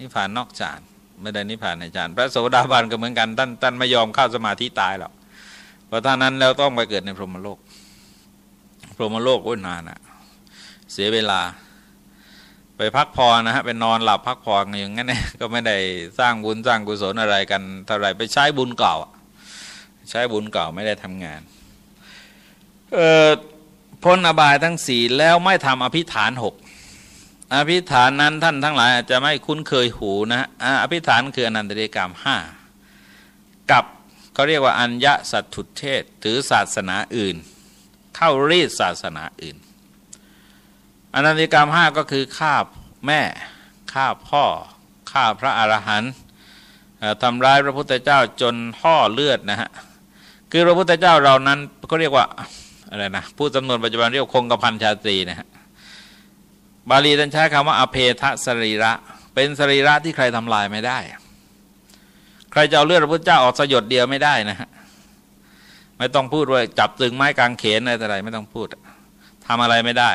นิพพานนอกฌานไม่ได้นิพพานในฌานพระโสดาบันก็เหมือนกันท่านท่านไม่ยอมเข้าสมาธิตายหรอกเพราะท่านั้นแล้วต้องไปเกิดในพรหมโลก พรหมโลกโอ้ยนานอะเสียเวลา ไปพักพอนะฮะไปนอนหลับพักพออย่างนั้นเนี่ยก็ไม่ได้สร้างบุญสร้างกุศลอะไรกันเท่าไรไปใช้บุญเก่าใช้บุญเก่าไม่ได้ทำงานเออพ้นอบายทั้งสี่แล้วไม่ทำอภิฐานหก อภิฐานนั้นท่านทั้งหลายอาจจะไม่คุ้นเคยหูนะอภิฐานคืออนันตเดกรรมห้ากับเขาเรียกว่าอัญญสัตถุเทศถือศาสนาอื่น เข้ารีดศาสนาอื่นอนันติกรรมห้าก็คือฆ่าแม่ฆ่าพ่อฆ่าพระอรหันต์ทำร้ายพระพุทธเจ้าจนห่อเลือดนะฮะคือพระพุทธเจ้าเรานั้นเขาเรียกว่าอะไรนะผู้จำนวนปัจจุบันเรียกคงกระพันชาตรีนะฮะ บาลีท่านใช้คำว่าอเพทะสรีระ เป็นสรีระที่ใครทำลายไม่ได้ ใครจะเอาเลือดพระพุทธเจ้าออกสยดเดียวไม่ได้นะฮะไม่ต้องพูดว่าจับตึงไม้กางเขนอะไรแต่ไรไม่ต้องพูดทำอะไรไม่ได้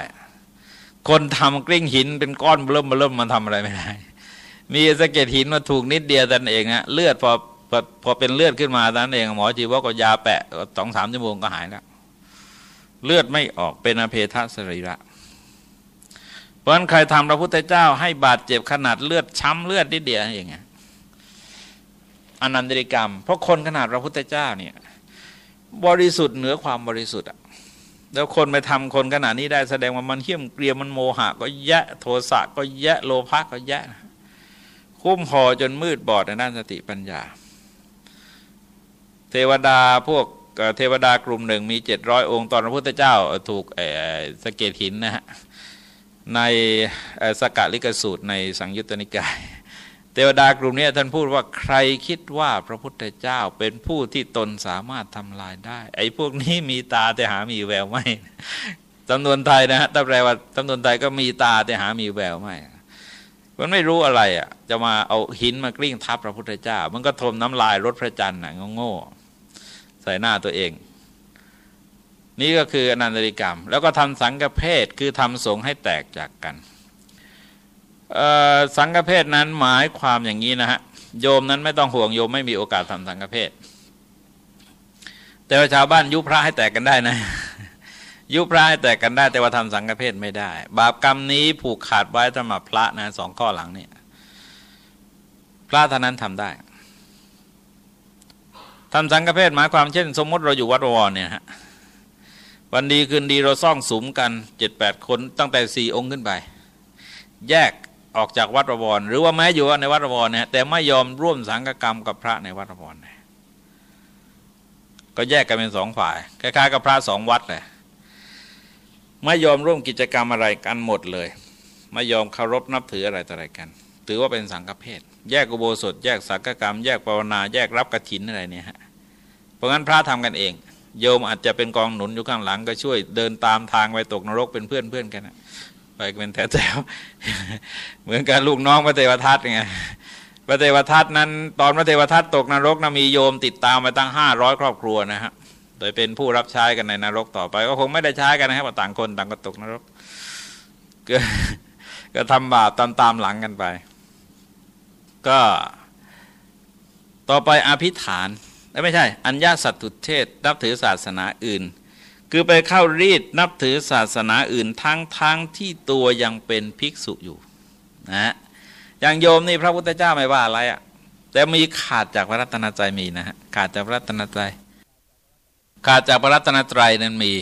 คนทำกลิ้งหินเป็นก้อนเริ่มเริ่มมันทำอะไรไม่ได้ มีสะเก็ดหินมาถูกนิดเดียวแต่เองฮะเลือดพอพอพอเป็นเลือดขึ้นมาตั้นเองหมอจีว่าก็ยาแปะสองสามชั่วโมงก็หายแล้ว เลือดไม่ออกเป็นอเพทะสรีระ ราะฉะนั้นใครทำพระพุทธเจ้าให้บาดเจ็บขนาดเลือดช้ำเลือดนิดเดียวอย่างเงี้ยอนันตริกรรม เพราะคนขนาดพระพุทธเจ้าเนี่ยบริสุทธิ์เหนือความบริสุทธิ์อะแล้วคนไปทำคนขนาดนี้ได้แสดงว่ามันเขี่ยมเกลียมมันโมหะ ก็แยะโทสะก็แยะโลภะก็แยะคุ้มห่อจนมืดบอดในด้านสติปัญญา เทวดาพวกเทวดากลุ่มหนึ่งมีเจ็ดร้อยองค์ ตอนพระพุทธเจ้าถูกสเกตหินนะฮะ ในสกัดลิกสูตรในสังยุตตนิกายเทวดากลุ่มนี้ท่านพูดว่าใครคิดว่าพระพุทธเจ้าเป็นผู้ที่ตนสามารถทำลายได้ ไอ้พวกนี้มีตาแต่หามีแววไม่จำนวนไทยนะฮะถ้าแปลว่าจำนวนไทยก็มีตาแต่หามีแววไม่มันไม่รู้อะไรอะ จะมาเอาหินมากลิ้งทับพระพุทธเจ้า มันก็ทมน้ำลายรถพระจันทร์น่ะโง่ใส่หน้าตัวเอง นี่ก็คืออนันตริกรรม แล้วก็ทำสังฆเพศคือทำสงให้แตกจากกันสังฆเพศนั้นหมายความอย่างนี้นะฮะโยมนั้นไม่ต้องห่วงโยมไม่มีโอกาสทำสังฆเพศแต่ว่าชาวบ้านยุพระให้แตกกันได้นะ ยุพระให้แตกกันได้ แต่ว่าทำสังฆเพศไม่ได้ บาปกรรมนี้ผูกขาดไว้สำหรับพระนะสองข้อหลังเนี่ยพระเท่านั้นทำได้ทำสังฆเพศหมายความเช่น สมมติเราอยู่วัดวรเนี่ยฮะ วันดีคืนดีเราซ่องสุมกันเจ็ดแปดคนตั้งแต่สี่องค์ขึ้นไป แยกออกจากวัดระวรหรือว่าแม้อยู่ในวัดระวรเนี่ยแต่ไม่ยอมร่วมสังฆกรรมกับพระในวัดระวรก็แยกกันเป็นสองฝ่ายคล้ายๆกับพระสองวัดเลยไม่ยอมร่วมกิจกรรมอะไรกันหมดเลย ไม่ยอมเคารพนับถืออะไรต่ออะไรกัน ถือว่าเป็นสังฆเพศแยกกุโบสถ แยกสังฆกรรม แยกภาวนา แยกรับกระถินอะไรเนี่ยฮะเพราะงั้นพระทำกันเอง โยมอาจจะเป็นกองหนุนอยู่ข้างหลังก็ช่วยเดินตามทางไปตกนรกเป็นเพื่อนเพื่อนกันนะไปเป็นแถวๆเหมือนกับลูกน้องพระเทวทัตไงพระเทวทัตนั้นตอนพระเทวทัตตกนรกนะมีโยมติดตามไปตั้งห้าร้อยครอบครัวนะฮะโดยเป็นผู้รับใช้กันในนรกต่อไป ก็คงไม่ได้ใช้กันนะครับต่างคนต่างก็ตกนรกก็ก็ทำบาปตามตามหลังกันไป ก็ต่อไปอภิฐาน ไม่ใช่ อัญญาสัตตุเทศนับถือศาสนาอื่น คือไปเข้ารีดนับถือศาสนาอื่นทั้งทั้งที่ตัวยังเป็นภิกษุอยู่นะอย่างโยมนี่พระพุทธเจ้าไม่ว่าอะไรอะ่ะแต่มีขาดจากพระรัตนตรัยมีนะฮะขาดจากพระรัตนตรัยขาดจากพระรัตนตรัยนั้นมี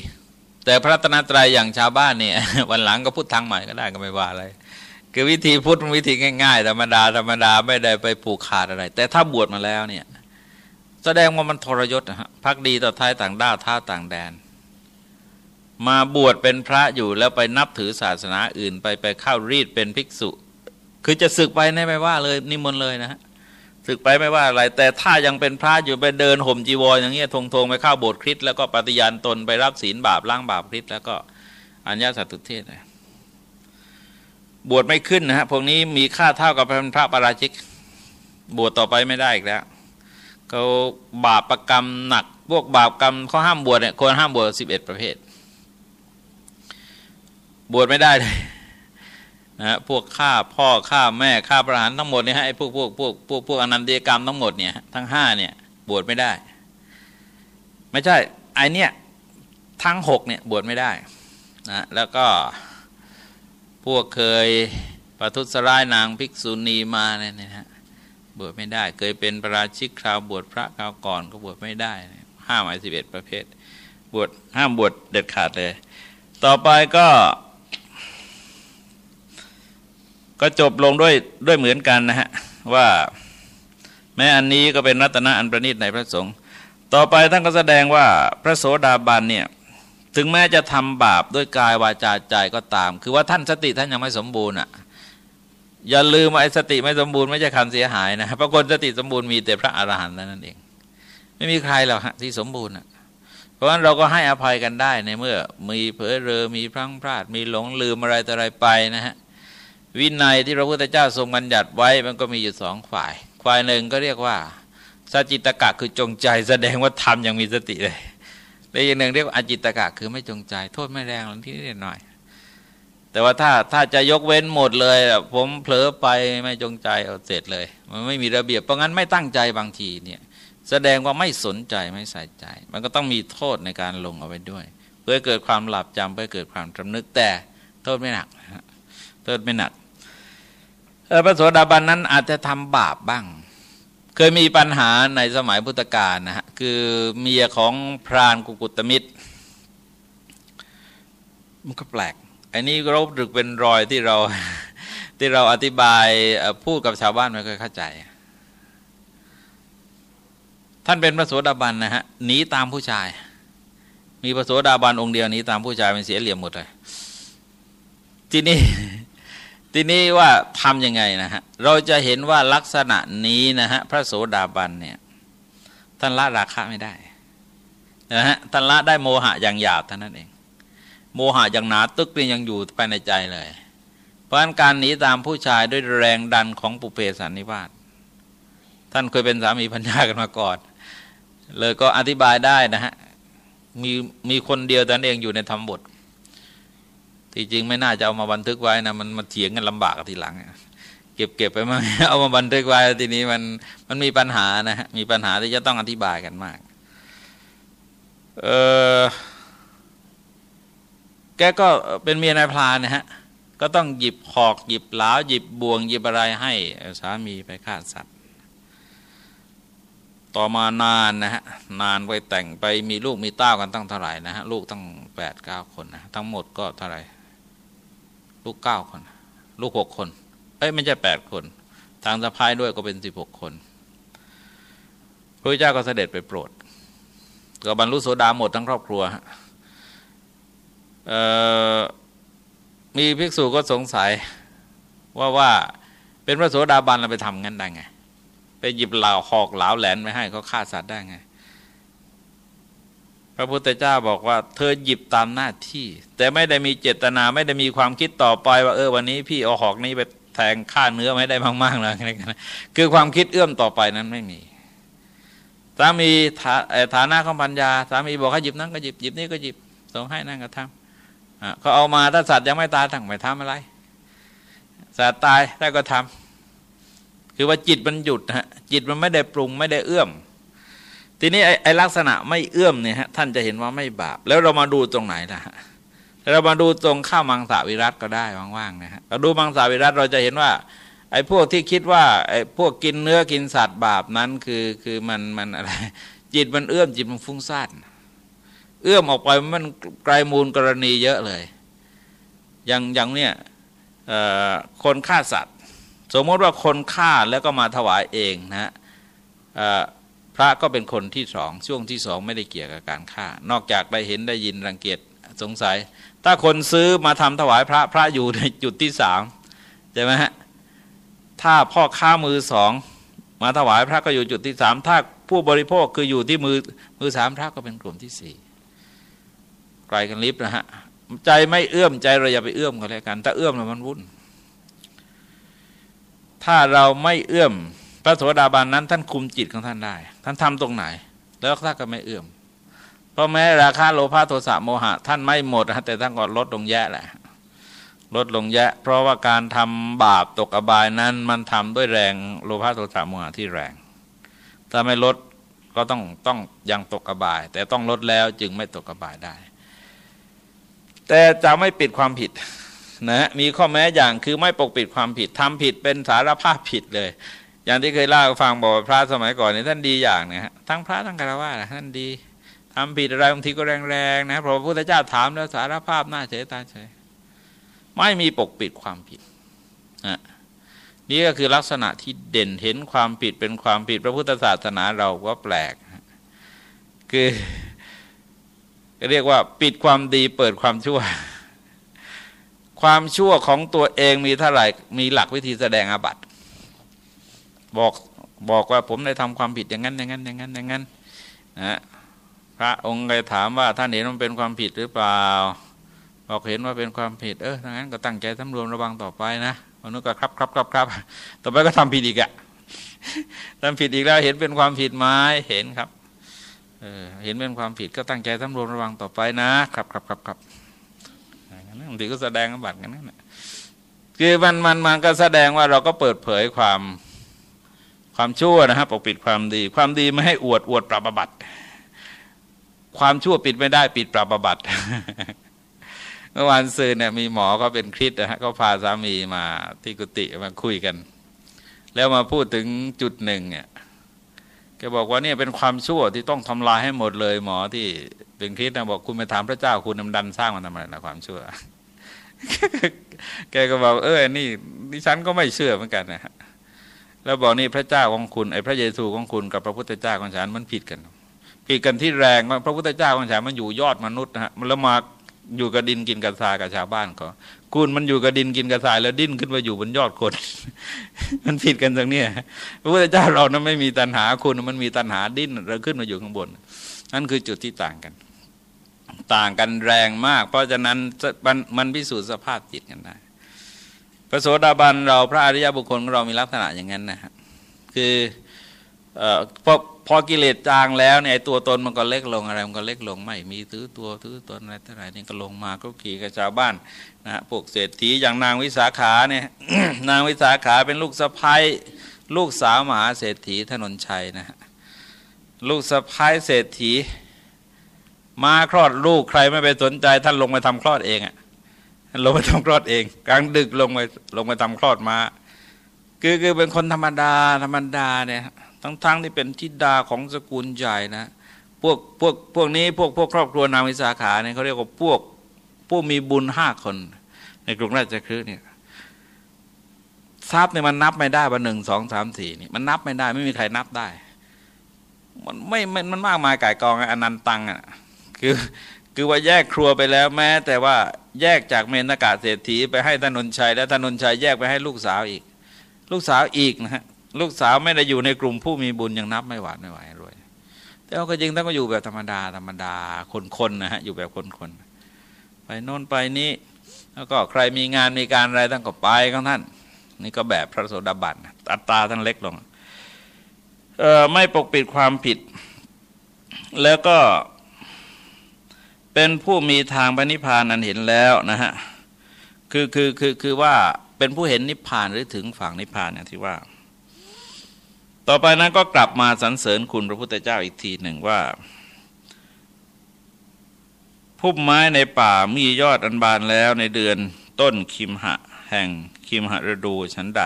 แต่พระรัตนตรัยอย่างชาวบ้านเนี่ยวันหลังก็พูดทางใหม่ก็ได้ก็ไม่ว่าอะไรคือวิธีพุทธวิธีง่าย ๆ ธรรมดาธรรมดาไม่ได้ไปผูกขาดอะไร แต่ถ้าบวชมาแล้วเนี่ย แสดงว่ามันทรยศนะฮะพักดีต่อท้ายต่างด้าวท่าต่างแดน มาบวชเป็นพระอยู่แล้วไปนับถือศาสนาอื่นไปไปเข้ารีดเป็นภิกษุ คือจะศึกไปไม่ว่าเลย นิมนต์เลยนะฮะศึกไปไม่ว่าอะไร แต่ถ้ายังเป็นพระอยู่ไปเดินห่มจีวรอย่างเงี้ยทงทงไปเข้าโบสถ์คริสต์แล้วก็ปฏิญาณตนไปรับศีลบาปล้างบาปคริสต์แล้วก็อัญญาสัตตุเทศนะบวชไม่ขึ้นนะฮะพวกนี้มีค่าเท่ากับเป็นพระปราชิก บวชต่อไปไม่ได้อีกแล้ว เขาบาปประกรรมหนัก พวกบาปกรรมเขาห้ามบวชเนี่ยคนห้ามบวชสิบเอ็ดประเภท บวชไม่ได้เลยนะพวกฆ่าพ่อฆ่าแม่ฆ่าประหารทั้งหมดเนี่ยไอ้พวกพวกพวกพวกพวกอนันตกรรมทั้งหมดเนี่ยทั้งห้าเนี่ยบวชไม่ได้ ไม่ใช่ไอเนี่ยทั้งหกเนี่ยบวชไม่ได้นะแล้วก็พวกเคยประทุษร้ายนางภิกษุณีมาเนี่ยนะฮะ บวชไม่ได้ เคยเป็นประราชิกคราวบวชพระคราวก่อนก็บวชไม่ได้ห้าหมายสิบเอ็ดประเภท บวชห้ามบวชเด็ดขาดเลย ต่อไปก็ ก็จบลงด้วยด้วยเหมือนกันนะฮะ ว่า แม้อันนี้ก็เป็นรัตนะอันประณีตในพระสงฆ์ต่อไปท่านก็แสดงว่าพระโสดาบันเนี่ยถึงแม้จะทำบาปด้วยกายวาจาใจก็ตาม คือว่าท่านสติท่านยังไม่สมบูรณ์อะ อย่าลืมไอ้สติไม่สมบูรณ์ไม่ใช่คำเสียหายนะเพราะคนสติสมบูรณ์มีแต่พระอรหันต์นั่นเอง ไม่มีใครหรอกฮะที่สมบูรณ์เพราะฉะนั้นเราก็ให้อภัยกันได้ในเมื่อ มีเผลอเรอมีพลั้งพลาด มีหลงลืมอะไรต่ออะไรไปนะฮะวินัยที่พระพุทธเจ้าทรงบัญญัติไว้มันก็มีอยู่สองฝ่าย ฝ่ายหนึ่งก็เรียกว่าสัจจิตกะคือจงใจแสดงว่าทำอย่างมีสติเลยและอย่างหนึ่งเรียกว่าอจิตกะคือไม่จงใจ โทษไม่แรงหลังที่นิดหน่อย แต่ว่าถ้าถ้าจะยกเว้นหมดเลย ผมเผลอไปไม่จงใจเอาเสร็จเลย มันไม่มีระเบียบเพราะงั้นไม่ตั้งใจบางทีเนี่ยแสดงว่าไม่สนใจไม่ใส่ใจ มันก็ต้องมีโทษในการลงเอาไว้ด้วย เพื่อเกิดความหลับจำเพื่อเกิดความจำนึกแต่โทษไม่หนักโทษไม่หนักพระโสดาบันนั้นอาจจะทำบาปบ้าง เคยมีปัญหาในสมัยพุทธกาลนะฮะคือเมียของพรานกุกุตมิตร มันก็แปลก อันนี้ราดึกเป็นรอยที่เราที่เราอธิบายพูดกับชาวบ้านไม่เคยเข้าใจ ท่านเป็นพระโสดาบันนะฮะหนีตามผู้ชาย มีพระโสดาบันองค์เดียวหนีตามผู้ชายเป็นเสียเหลี่ยมหมดเลยทีนี้ทีนี้ว่าทำยังไงนะฮะเราจะเห็นว่าลักษณะนี้นะฮะพระโสดาบันเนี่ยท่านละราคะไม่ได้นะฮะท่านละได้โมหะอย่างหยาบเท่านั้นเอง โมหะอย่างหนาตึกนี่ยังอยู่ภายในใจเลย เพราะการหนีตามผู้ชายด้วยแรงดันของปุเพสันนิวาสท่านเคยเป็นสามีพัญญากันมาก่อน เลยก็อธิบายได้นะฮะมีมีคนเดียวตนเองอยู่ในธรรมบท ที่จริงไม่น่าจะเอามาบันทึกไว้นะมันมาเถียงกันลำบากทีหลัง เก็บเก็บไปมาเอามาบันทึกไว้ทีนี้มันมันมีปัญหานะฮะมีปัญหาที่จะต้องอธิบายกันมาก เออ แกก็เป็นเมียนายพลานนะฮะก็ต้องหยิบหอกหยิบหลาหยิบบ่วงหยิบอะไรให้สามีไปฆ่าสัตว์ ต่อมานานนะฮะนานไปแต่งไปมีลูกมีเต้ากันตั้งเท่าไหร่นะฮะลูกตั้งแปดเก้าคนนะทั้งหมดก็เท่าไหร่ลูกเก้าคน ลูกหกคนเอ้ยไม่ใช่แปดคน ทางสะพายด้วยก็เป็นสิบหกคนพระเจ้าก็เสด็จไปโปรด ก็บรรลุโสดาหมดทั้งครอบครัวฮะ มีภิกษุก็สงสัยว่าว่าเป็นพระโสดาบันเราไปทำงั้นได้ไง ไปหยิบเหล่าหอกเหลาแหลนไม่ให้เขาฆ่าสัตว์ได้ไง พระพุทธเจ้าบอกว่า เธอหยิบตามหน้าที่ แต่ไม่ได้มีเจตนาไม่ได้มีความคิดต่อไปว่าเออวันนี้ พี่เอาหอกนี้ไปแทงฆ่าเนื้อไม่ได้มากๆเลยคือความคิดเอื้อมต่อไปนั้นไม่มีสามีฐานะของปัญญาสามีบอกให้หยิบนั้นก็หยิบหยิบนี้ก็หยิบส่งให้นั่นก็ทำ เขาเอามาถ้าสัตว์ยังไม่ตายตั้งไม่ทำอะไร สัตว์ตายได้ก็ทำคือว่าจิตมันหยุดฮะจิตมันไม่ได้ปรุงไม่ได้เอื้อม ทีนี้ไอ้ลักษณะไม่เอื้อมเนี่ยฮะท่านจะเห็นว่าไม่บาป แล้วเรามาดูตรงไหนล่ะฮะเรามาดูตรงข้ามังสวิรัตก็ได้ว่างๆนะฮะเราดูมังสวิรัตเราจะเห็นว่า ไอ้พวกที่คิดว่าไอ้พวกกินเนื้อกินสัตว์บาปนั้นคือคือมันมันอะไร จิตมันเอื้อมจิตมันฟุ้งซ่าน เอื้อมออกไปมันไกลมูลกรณีเยอะเลย อย่างอย่างเนี้ยคนฆ่าสัตว์ สมมติว่าคนฆ่าแล้วก็มาถวายเองนะพระก็เป็นคนที่สองช่วงที่สองไม่ได้เกี่ยวกับการฆ่า นอกจากได้เห็นได้ยินรังเกียจสงสัย ถ้าคนซื้อมาทำถวายพระพระอยู่ในจุดที่สามใช่ไหมฮะถ้าพ่อค้ามือสองมาถวายพระก็อยู่จุดที่สามถ้าผู้บริโภคคืออยู่ที่มือมือสามพระก็เป็นกลุ่มที่สี่ ไกลกันลิบนะฮะใจไม่เอื้อมใจเราอย่าไปเอื้อมกันเลยกัน ถ้าเอื้อมแล้วมันวุ่น ถ้าเราไม่เอื้อมพระโสดาบันนั้น ท่านคุมจิตของท่านได้ ท่านทำตรงไหน แล้วถ้านก็ไม่เอื้อมเพราะแม้ราคาโลภะโทสะโมหะ ท่านไม่หมดนะแต่ท่านก็ลดลงแย่แหละลดลงแย่เพราะว่าการทำบาปตกอบายนั้น มันทำด้วยแรงโลภะโทสะโมหะที่แรง ถ้าไม่ลดก็ต้องต้องยังตกอบาย แต่ต้องลดแล้วจึงไม่ตกอบายได้ แต่จะไม่ปิดความผิดนะมีข้อแม้อย่างคือไม่ปกปิดความผิดทำผิดเป็นสารภาพผิดเลย อย่างที่เคยเล่าฟังบอกพระสมัยก่อนนี่ท่านดีอย่างนะฮะทั้งพระทั้งคารวะท่านดีทำผิดอะไรบางทีก็แรงๆนะเพราะพระพุทธเจ้าถามแล้วสารภาพหน้าเฉยตาเฉยไม่มีปกปิดความผิดนะนี่ก็คือลักษณะที่เด่นเห็นความผิดเป็นความผิดพระพุทธศาสนาเราก็แปลก คือ เรียกว่าปิดความดีเปิดความชั่ว ความชั่วของตัวเองมีเท่าไหร่มีหลักวิธีแสดงอาบัติ บอกบอกว่าผมได้ทำความผิดอย่างนั้นอย่างนั้นอย่างนั้นอย่างนั้นนะพระองค์เลยถามว่าท่านเห็นมันเป็นความผิดหรือเปล่า บอกเห็นว่าเป็นความผิด เออทั้งนั้นก็ตั้งใจสำรวมระวังต่อไปนะมนุษย์ก็ครับครับครับครับต่อไปก็ทำผิดอีกอะทำผิดอีกแล้วเห็นเป็นความผิดไหมเห็นครับ เเห็นเป็นความผิดก็ตั้งใจสำรวมระวังต่อไปนะครับครับครับครับบางทีก็แสดงบัตรกันนั่นแหละคือมันมันมันก็แสดงว่าเราก็เปิดเผยความความชั่วนะครับปกปิดความดี ความดีไม่ให้อวดอวดปรับบัติความชั่วปิดไม่ได้ปิดปรับบัติเมื่อวานซืนเนี่ยมีหมอก็เป็นคริสนะฮะก็พาสามีมาที่กุฏิมาคุยกัน แล้วมาพูดถึงจุดหนึ่งเนี่ย แกบอกว่าเนี่ยเป็นความชั่วที่ต้องทำลายให้หมดเลยหมอที่เป็นคริสต์นะบอกคุณไปถามพระเจ้าคุณนำดันสร้างมันทำไมนะความชั่ว แกก็บอกเออนี่ดิฉันก็ไม่เชื่อเหมือนกันนะฮะแล้วบอกนี่พระเจ้าของคุณไอ้พระเยซูของคุณกับพระพุทธเจ้าของฉันมันผิดกันผิดกันที่แรงว่าพระพุทธเจ้าของฉันมันอยู่ยอดมนุษย์นะฮะมันล้วมา อยู่กับดินกินกระทากับชาวบ้านเขาคุณมันอยู่กับดินกินกระทายแล้วดิ้นขึ้นมาอยู่บนยอดคน มันผิดกันตรงนี้พระพุทธเจ้าเรานั้นไม่มีตัณหาคุณมันมีตัณหาดิ้นเราขึ้นมาอยู่ข้างบน นั่นคือจุดที่ต่างกัน ต่างกันแรงมาก เพราะฉะนั้นมันมันพิสูจน์สภาพจิตกันได้พระโสดาบันเราพระอริยบุคคลเรามีลักษณะอย่างนั้นนะฮะคือ พอพอกิเลสจางแล้วเนี่ยตัวตนมันก็เล็กลงอะไรมันก็เล็กลงไม่มีถือตัวถือตนอะไรเท่าไหร่นี่ก็ลงมาก็ขี่กับชาวบ้านนะฮะพวกเศรษฐีอย่างนางวิสาขาเนี่ยนางวิสาขาเป็นลูกสะพ้ายลูกสาวมหาเศรษฐีถนนชัยนะฮะลูกสะพ้ายเศรษฐี มาคลอดลูกใครไม่ไปสนใจ ท่านลงไปทำคลอดเองอะ่ะลงไปทำคลอดเอง กลางดึกลงไปลงไปทำคลอดมา คือคือเป็นคนธรรมดาธรรมดาเนี่ย ทั้งๆทที่เป็นทิดาของสกุลใหญ่นะพวกพวกพวกนี้พวกพวกครอบครัวนางวิสาขาเนี่ยเขาเรียกว่าพวกผู้มีบุญห้าคน ในกรุงราชคฤห์เนี่ยทรัพย์เนี่ยมันนับไม่ได้ว่าหนึ่งสองสามสี่นี่มันนับไม่ได้ ไม่มีใครนับได้ มันไม่มันมากมายก่ายกองอนันตังอะคือคือว่าแยกครัวไปแล้วแม้ แต่ว่าแยกจากเมนากาเศรษฐีไปให้ธนนชัย แล้วธนนชัยแยกไปให้ลูกสาวอีก ลูกสาวอีกนะฮะ ลูกสาวไม่ได้อยู่ในกลุ่มผู้มีบุญยังนับไม่หวานไม่ไหวรวย แต่ว่าก็จริงท่านก็อยู่แบบธรรมดาธรรมดาคนๆนะฮะอยู่แบบคนๆไปโน่นไปนี้แล้วก็ใครมีงานมีการอะไรท่านก็ไปของท่าน นี่ก็แบบพระโสดาบันอัตราท่านเล็กลงไม่ปกปิดความผิด แล้วก็เป็นผู้มีทางไปนิพพานนั้นเห็นแล้วนะฮะคือคือคือคือว่าเป็นผู้เห็นนิพพานหรือถึงฝั่งนิพพานเนี่ยที่ว่า ต่อไปนั้นก็กลับมาสรรเสริญคุณพระพุทธเจ้าอีกทีหนึ่งว่าพุ่มไม้ในป่ามียอดอันบานแล้วในเดือนต้นคิมหะแห่งคิมหะฤดูฉันใด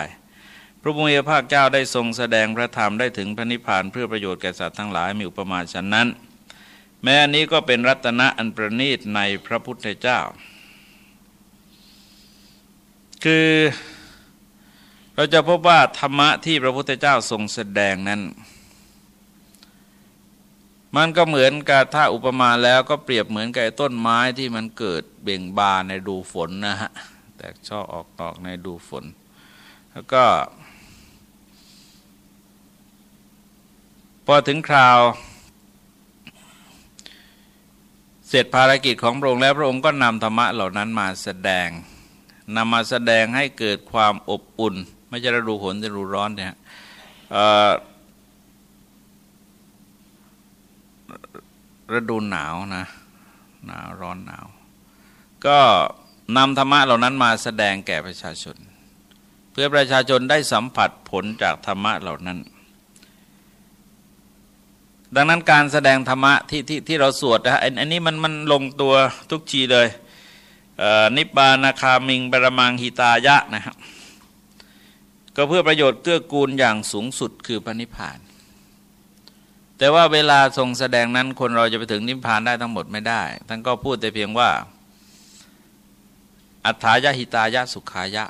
พระบุญภาคเจ้าได้ทรงแสดงพระธรรมได้ถึงพระนิพพานเพื่อประโยชน์แก่สัตว์ทั้งหลายมีอุปมาฉันนั้น แม้อันนี้ก็เป็นรัตนะอันประณีตในพระพุทธเจ้า คือ เราจะพบว่าธรรมะที่พระพุทธเจ้าทรงแสดงนั้น มันก็เหมือนกับถ้าอุปมาแล้วก็เปรียบเหมือนกับต้นไม้ที่มันเกิดเบ่งบานในดูฝนนะฮะแตกช่อออกดอกในดูฝน แล้วก็ พอถึงคราวเสร็จภารกิจของพระองค์แล้วพระองค์ก็นำธรรมะเหล่านั้นมาแสดงนำมาแสดงให้เกิดความอบอุ่น ไม่ใช่ฤดูฝนจะรูร้อนเนี่ยฤดูหนาวนะหนาวร้อนหนาว ก็นำธรรมะเหล่านั้นมาแสดงแก่ประชาชน เพื่อประชาชนได้สัมผัสผลจากธรรมะเหล่านั้น ดังนั้นการแสดงธรรมะที่ที่ที่เราสวดนะอันนี้มันมันลงตัวทุกทีเลยนิบานาคามิงบรมังหิตายะนะครับ ก็เพื่อประโยชน์เกื้อกูลอย่างสูงสุดคือพระนิพพาน แต่ว่าเวลาทรงแสดงนั้นคนเราจะไปถึงนิพพานได้ทั้งหมดไม่ได้ ท่านก็พูดแต่เพียงว่า อัฏฐายะหิตายะสุขายะ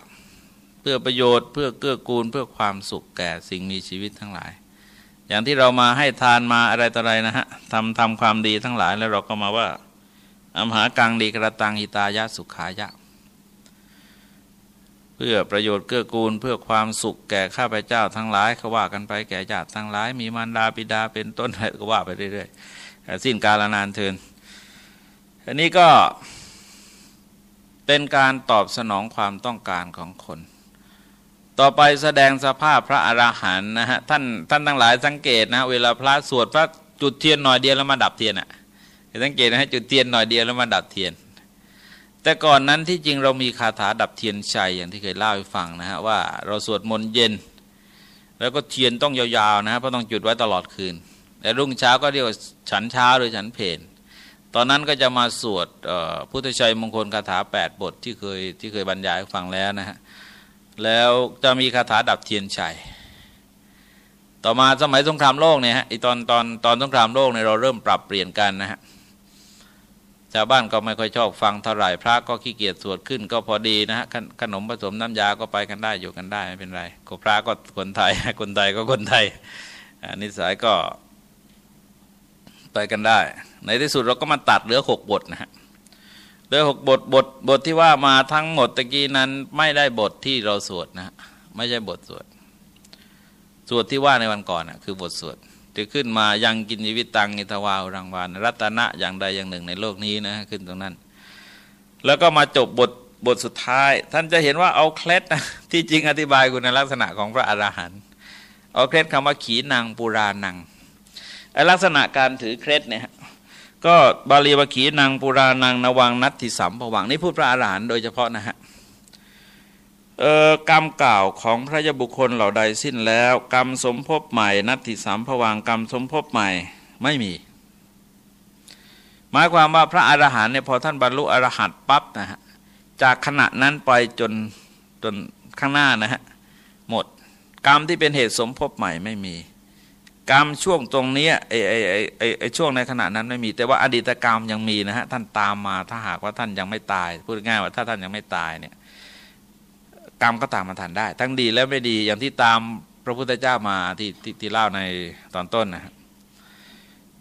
เพื่อประโยชน์เพื่อเกื้อกูลเพื่อความสุขแก่สิ่งมีชีวิตทั้งหลาย อย่างที่เรามาให้ทานมาอะไรต่ออะไรนะฮะทำทำความดีทั้งหลายแล้วเราก็มาว่าอัมหากังดีกระตังหิตายะสุขายะ พื่อประโยชน์เกื้อกูลเพื่อความสุขแก่ข้าพเจ้าทั้งหลายเขาว่ากันไปแก่ญาติทั้งหลาย มีมารดาบิดาเป็นต้นอะไรก็ว่าไปเรื่อยๆสิ้นกาลนานเทินอันนี้ก็เป็นการตอบสนองความต้องการของคน ต่อไปแสดงสภาพพระอรหันต์นะฮะท่านท่านทั้งหลายสังเกตนะเวลาพระสวดพระจุดเทียนหน่อยเดียวแล้วมาดับเทียนอะ่ะสังเกตนะฮะจุดเทียนหน่อยเดียวแล้วมาดับเทียน แต่ก่อนนั้นที่จริงเรามีคาถาดับเทียนชัยอย่างที่เคยเล่าให้ฟังนะฮะว่าเราสวดมนต์เย็น แล้วก็เทียนต้องยาวๆนะฮะเพราะต้องจุดไว้ตลอดคืน แต่รุ่งเช้าก็เรียกว่าฉันเช้าหรือฉันเพลตอนนั้นก็จะมาสวดพุทธชัยมงคลคาถา 8 บทที่เคยที่เคยบรรยายฟังแล้วนะฮะแล้วจะมีคาถาดับเทียนชัยต่อมาสมัยสงครามโลกเนี่ยฮะไอตอนตอนตอนสงครามโลกเนี่ยเราเริ่มปรับเปลี่ยนกันนะฮะ ชาวบ้านก็ไม่ค่อยชอบฟังเท่าไหร่พระก็ขี้เกียจสวดขึ้นก็พอดีนะฮะขนมผสมน้ำยาก็ไปกันได้อยู่กันได้ไม่เป็นไรก็พระก็คนไทยคนไทยก็คนไทยนิสัยก็ไปกันได้ ในที่สุดเราก็มาตัดเหลือหกบทนะฮะเหลือหกบทบทบทที่ว่ามาทั้งหมดตะกี้นั้นไม่ได้บทที่เราสวดนะฮะไม่ใช่บทสวด สวดที่ว่าในวันก่อนนะคือบทสวด จะขึ้นมายังกินชีวิตังอิทวาวรังวานรัตนะอย่างใดอย่างหนึ่งในโลกนี้นะขึ้นตรงนั้น แล้วก็มาจบบทบทสุดท้าย ท่านจะเห็นว่าเอาเคล็ดนะที่จริงอธิบายคุณในลักษณะของพระอรหันต์เอาเคล็ดคำว่าขีนางปุรานังไอลักษณะการถือเคล็ดเนี่ยก็บาลีวขีนางปุรานังนวังนัตติสัมภวังนี่พูดพระอรหันต์โดยเฉพาะนะฮะ กรรมเก่าของพระยบุคคลเหล่าใดสิ้นแล้ว กรรมสมภพใหม่ นัตติสามผวังกรรมสมภพใหม่ไม่มี หมายความว่าพระอรหันต์เนี่ยพอท่านบรรลุอรหัตปั๊บนะฮะจากขณะนั้นไปจนจนข้างหน้านะฮะหมดกรรมที่เป็นเหตุสมภพใหม่ไม่มี กรรมช่วงตรงนี้ไอ้ไอ้ไอ้ไอ้ช่วงในขณะนั้นไม่มี แต่ว่าอดีตกรรมยังมีนะฮะท่านตามมาถ้าหากว่าท่านยังไม่ตาย พูดง่ายว่าถ้าท่านยังไม่ตายเนี่ย กรรมก็ตามมาทันได้ ทั้งดีและไม่ดีอย่างที่ตามพระพุทธเจ้ามาที่ทที่เล่าในตอนต้นนะ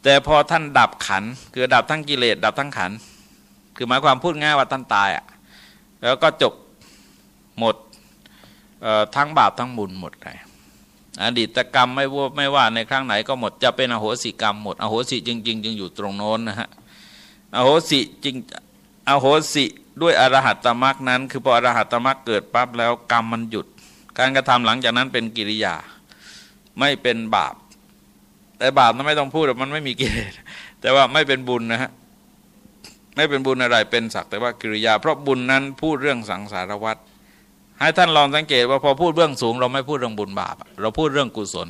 แต่พอท่านดับขัน คือดับทั้งกิเลสดับทั้งขัน คือหมายความพูดง่ายว่าท่านตายอะแล้วก็จบหมดทั้งบาปทั้งบุญหมดเลยอดีตกรรมไม่ว่าไม่ว่าในครั้งไหนก็หมดจะเป็นอโหสิกรรมหมดอโหสิจริงๆจึงอยู่ตรงโน้นนะฮะอโหสิจริงอโหสิ ด้วยอรหัตตมรักนั้น คือพออรหัตตมรักเกิดปั๊บแล้วกรรมมันหยุด การกระทำหลังจากนั้นเป็นกิริยาไม่เป็นบาป แต่บาปนั้นไม่ต้องพูดมันไม่มีกิเลสแต่ว่าไม่เป็นบุญนะฮะไม่เป็นบุญอะไรเป็นสักแต่ว่ากิริยา เพราะบุญนั้นพูดเรื่องสังสารวัฏให้ท่านลองสังเกตว่าพอพูดเรื่องสูง เราไม่พูดเรื่องบุญบาป เราพูดเรื่องกุศล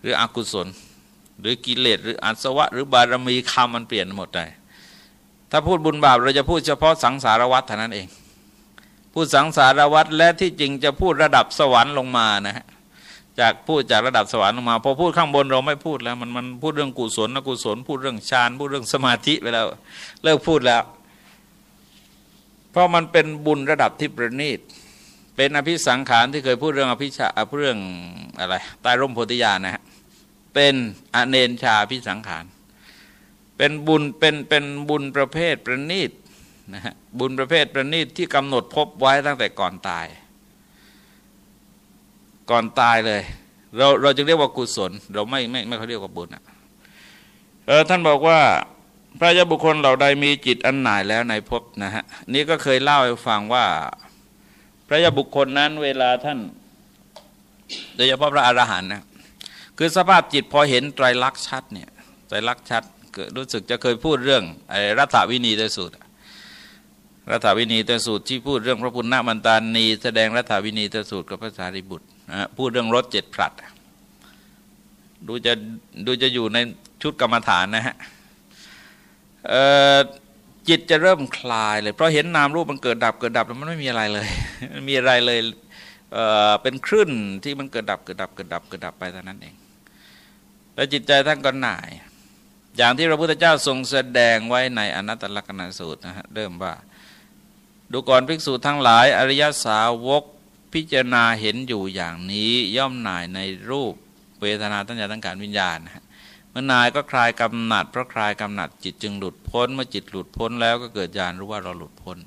หรืออกุศล หรือกิเลสหรืออัศวะ หรือบารมีคำมันเปลี่ยนหมดเลย ถ้าพูดบุญบาปเราจะพูดเฉพาะสังสารวัฏเท่านั้นเอง พูดสังสารวัฏและที่จริงจะพูดระดับสวรรค์ลงมานะฮะจากพูดจากระดับสวรรค์ลงมาพอพูดข้างบนเราไม่พูดแล้ว มันมันพูดเรื่องกุศลอกุศลพูดเรื่องฌานพูดเรื่องสมาธิไปแล้ว เลิกพูดแล้ว เพราะมันเป็นบุญระดับที่ประณีตเป็นอภิสังขารที่เคยพูดเรื่องอภิชาเรื่องอะไรใต้ร่มโพธิญาณนะฮะเป็นอเนนชาพิสังขาร เป็นบุญเป็นเป็นบุญประเภทประณีตนะฮะบุญประเภทประณีตที่กำหนดพบไว้ตั้งแต่ก่อนตาย ก่อนตายเลย เราเราจึงเรียกว่ากุศล เราไม่ไม่ไม่เขาเรียกว่าบุญอะเออท่านบอกว่าพระยาบุคคลเหล่าใดมีจิตอันหน่ายแล้วในภพนะฮะนี่ก็เคยเล่าให้ฟังว่า พระยาบุคคลนั้นเวลาท่าน โดยเฉพาะพระอรหันต์นะคือสภาพจิตพอเห็นไตรลักษณ์ชัดเนี่ยไตรลักษณ์ชัด รู้สึกจะเคยพูดเรื่องไอ้รัฐวินีตสูตรรัฐวินีตสูตรที่พูดเรื่องพระพุทธมันตานีแสดงรัฐวินีตสูตรกับพระสารีบุตรนะพูดเรื่องรถเจ็ดผลัด ดูจะดูจะอยู่ในชุดกรรมฐานนะฮะจิตจะเริ่มคลายเลย เพราะเห็นนามรูปมันเกิดดับเกิดดับแล้วมันไม่มีอะไรเลยมันมีอะไรเลยเเป็นคลื่นที่มันเกิดดับเกิดดับเกิดดับเกิดดับไปเท่านั้นเอง แล้วจิตใจท่านก็หน่าย อย่างที่พระพุทธเจ้าทรงแสดงไว้ในอนัตตลกนัสูตรนะฮะเริ่มว่า ดูก่อนภิกษุทั้งหลายอริยสาวกพิจารณาเห็นอยู่อย่างนี้ย่อมหน่ายในรูปเวทนาตั้งแต่ตั้งการวิญญาณนะเมื่อนายก็คลายกำหนัดเพราะคลายกำหนัดจิตจึงหลุดพ้น เมื่อจิตหลุดพ้นแล้วก็เกิดญาณรู้ว่าเราหลุดพ้น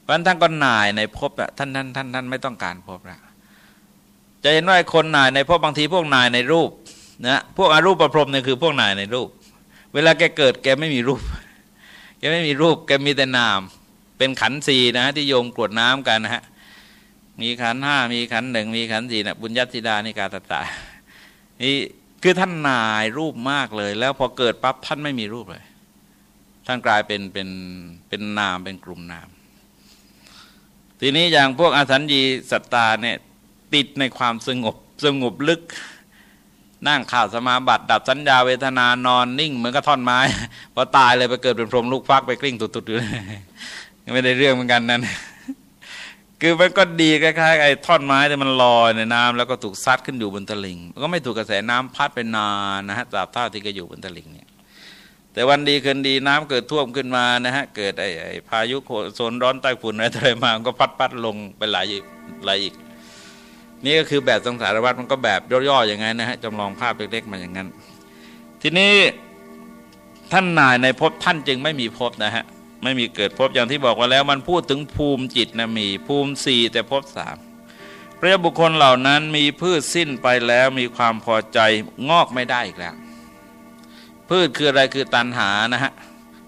เพราะนั้นท่านก็หน่ายในภพท่านท่านท่านท่านไม่ต้องการภพแล้วจะเห็นว่าคนหน่ายในภพบางทีพวกนายในรูปนะพวกอรูปประพรมเนี่ยคือพวกนายในรูป เวลาแกเกิดแกไม่มีรูป แกไม่มีรูปแกมีแต่นาม เป็นขันสีนะ ที่โยมกรวดน้ำกันนะฮะมีขันห้ามีขันหนึ่งมีขันสี่นะบุญญาติดานิกาตตานี่คือท่านนายรูปมากเลย แล้วพอเกิดปั๊บท่านไม่มีรูปเลย ท่านกลายเป็นเป็นเป็นนามเป็นกลุ่มนาม ทีนี้อย่างพวกอาสัญญีสัตตาเนี่ยติดในความสงบสงบลึก นั่งข่าวสมาบัติดับสัญญาเวทนานอนนิ่ง เหมือนกับท่อนไม้พอตายเลยไปเกิดเป็นพรหมลูกฟักไปกลิ้งตุดๆอยู่เลยไม่ได้เรื่องเหมือนกันนั่นคือมันก็ดีคล้ายๆไอ้ท่อนไม้ที่มันลอยในน้ำแล้วก็ถูกซัดขึ้นอยู่บนตลิ่งก็ไม่ถูกกระแสน้ำพัดไปนานนะฮะตราบเท่าที่ก็อยู่บนตลิ่งเนี่ยแต่วันดีคืนดีน้ำเกิดท่วมขึ้นมานะฮะเกิดไอ้พายุโซนร้อนใต้ฝุ่นอะไรมาก็พัดพัดลงไปหลายหลายอีก นี่ก็คือแบบสังสารวัตรมันก็แบบย่อๆอย่างนั้นนะฮะจำลองภาพเล็กๆมาอย่างนั้น ทีนี้ท่านนายในภพท่านจึงไม่มีภพนะฮะไม่มีเกิดภพอย่างที่บอกว่าแล้ว มันพูดถึงภูมิจิตนะมีภูมิสี่แต่ภพสามพระบุคคลเหล่านั้นมีพืชสิ้นไปแล้วมีความพอใจงอกไม่ได้อีกแล้ว พืชคืออะไรคือตันหานะฮะ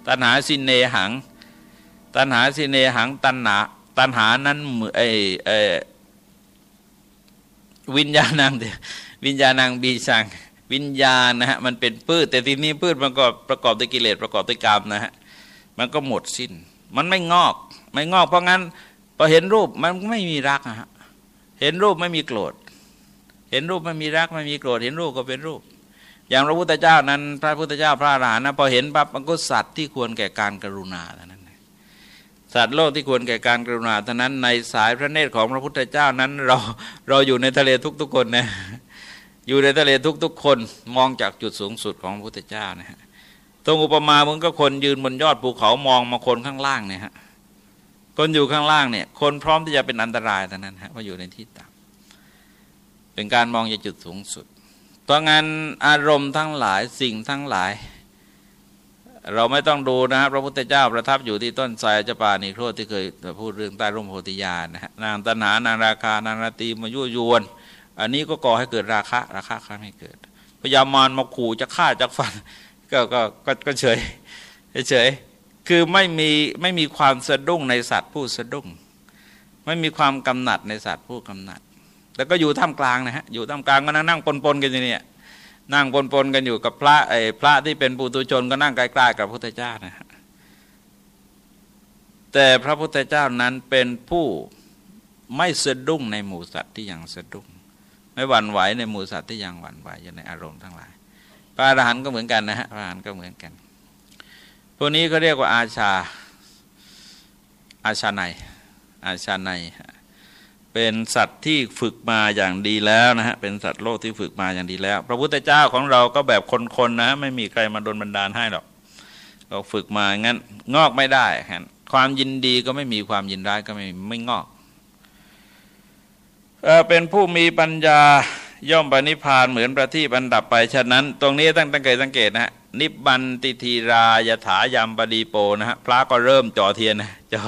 ตันหาสินเนหัง ตันหาสินเนหังตันหาตันหานั้นไอไอ วิญญาณังวิญญาณังบีชัง วิญญาณนะฮะมันเป็นพืชแต่ทีนี้พืชมันก็ประกอบด้วยกิเลสประกอบด้วยกรรมนะฮะมันก็หมดสิ้น มันไม่งอก ไม่งอกเพราะงั้นพอเห็นรูปมันไม่มีรักนะฮะเห็นรูปไม่มีโกรธ เห็นรูปไม่มีรักไม่มีโกรธ เห็นรูปก็เป็นรูป อย่างพระพุทธเจ้านั้น พระพุทธเจ้าพระอรหันต์นะพอเห็นปั๊บมันก็สัตว์ที่ควรแก่การกรุณาแล้วนะ สัตว์โลกที่ควรแก่การกรุณาเท่านั้นในสายพระเนตรของพระพุทธเจ้านั้น เราเราอยู่ในทะเลทุก ๆ คนนะอยู่ในทะเลทุก ๆ คนมองจากจุดสูงสุดของพระพุทธเจ้านะฮะตรงอุปมาเหมือนก็คนยืนบนยอดภูเขามองมาคนข้างล่างเนี่ยฮะคนอยู่ข้างล่างเนี่ย คนพร้อมที่จะเป็นอันตรายแต่นั้นฮะว่าะอยู่ในที่ต่ำเป็นการมองจากจุดสูงสุดเพราะงั้นอารมณ์ทั้งหลายสิ่งทั้งหลาย เราไม่ต้องดูนะครับพระพุทธเจ้าประทับอยู่ที่ต้นไทรจปานิโครธที่เคยพูดเรื่องใต้ร่มโพธิญาณนะฮะนางตนานางราคานางราตีมายุยวน อันนี้ก็ก่อให้เกิดราคะราคะข้าไม่เกิดพยามารมาขู่จะฆ่าจะฟันก็ก็ก็เฉยเฉยคือไม่มีไม่มีความสะดุ้งในสัตว์ผู้สะดุ้ง ไม่มีความกำหนัดในสัตว์ผู้กำหนัด แล้วก็อยู่ท่ามกลางนะฮะอยู่ท่ามกลางก็นั่งนั่งปนๆกันอยู่เนี่ย นั่งปนๆกันอยู่กับพระไอ้พระที่เป็นปุตุชนก็นั่งใกล้ๆกับพระพุทธเจ้านะแต่พระพุทธเจ้านั้นเป็นผู้ไม่สะดุ้งในหมู่สัตว์ที่ยังสะดุ้ง ไม่หวั่นไหวในหมู่สัตว์ที่ยังหวั่นไหวอยู่ในอารมณ์ทั้งหลาย พระอรหันต์ก็เหมือนกันนะฮะพระอรหันต์ก็เหมือนกันพวกนี้เขาเรียกว่าอาชาอาชาในอาชาใน เป็นสัตว์ที่ฝึกมาอย่างดีแล้วนะฮะเป็นสัตว์โลกที่ฝึกมาอย่างดีแล้ว พระพุทธเจ้าของเราก็แบบคนๆนะ ไม่มีใครมาดนบันดาลให้หรอกเราฝึกมางั้นงอกไม่ได้ครับความยินดีก็ไม่มีความยินร้ายก็ไม่ไม่งอกเเป็นผู้มีปัญญา ย่อมปณิพานเหมือนประทีปอันดับไปฉะนั้น ตรงนี้ตั้งตั้งเกตสังเกตนะฮะนิบันติทีรายถายามปดีโปนะฮะพระก็เริ่มจ่อเทียนนะจ่อ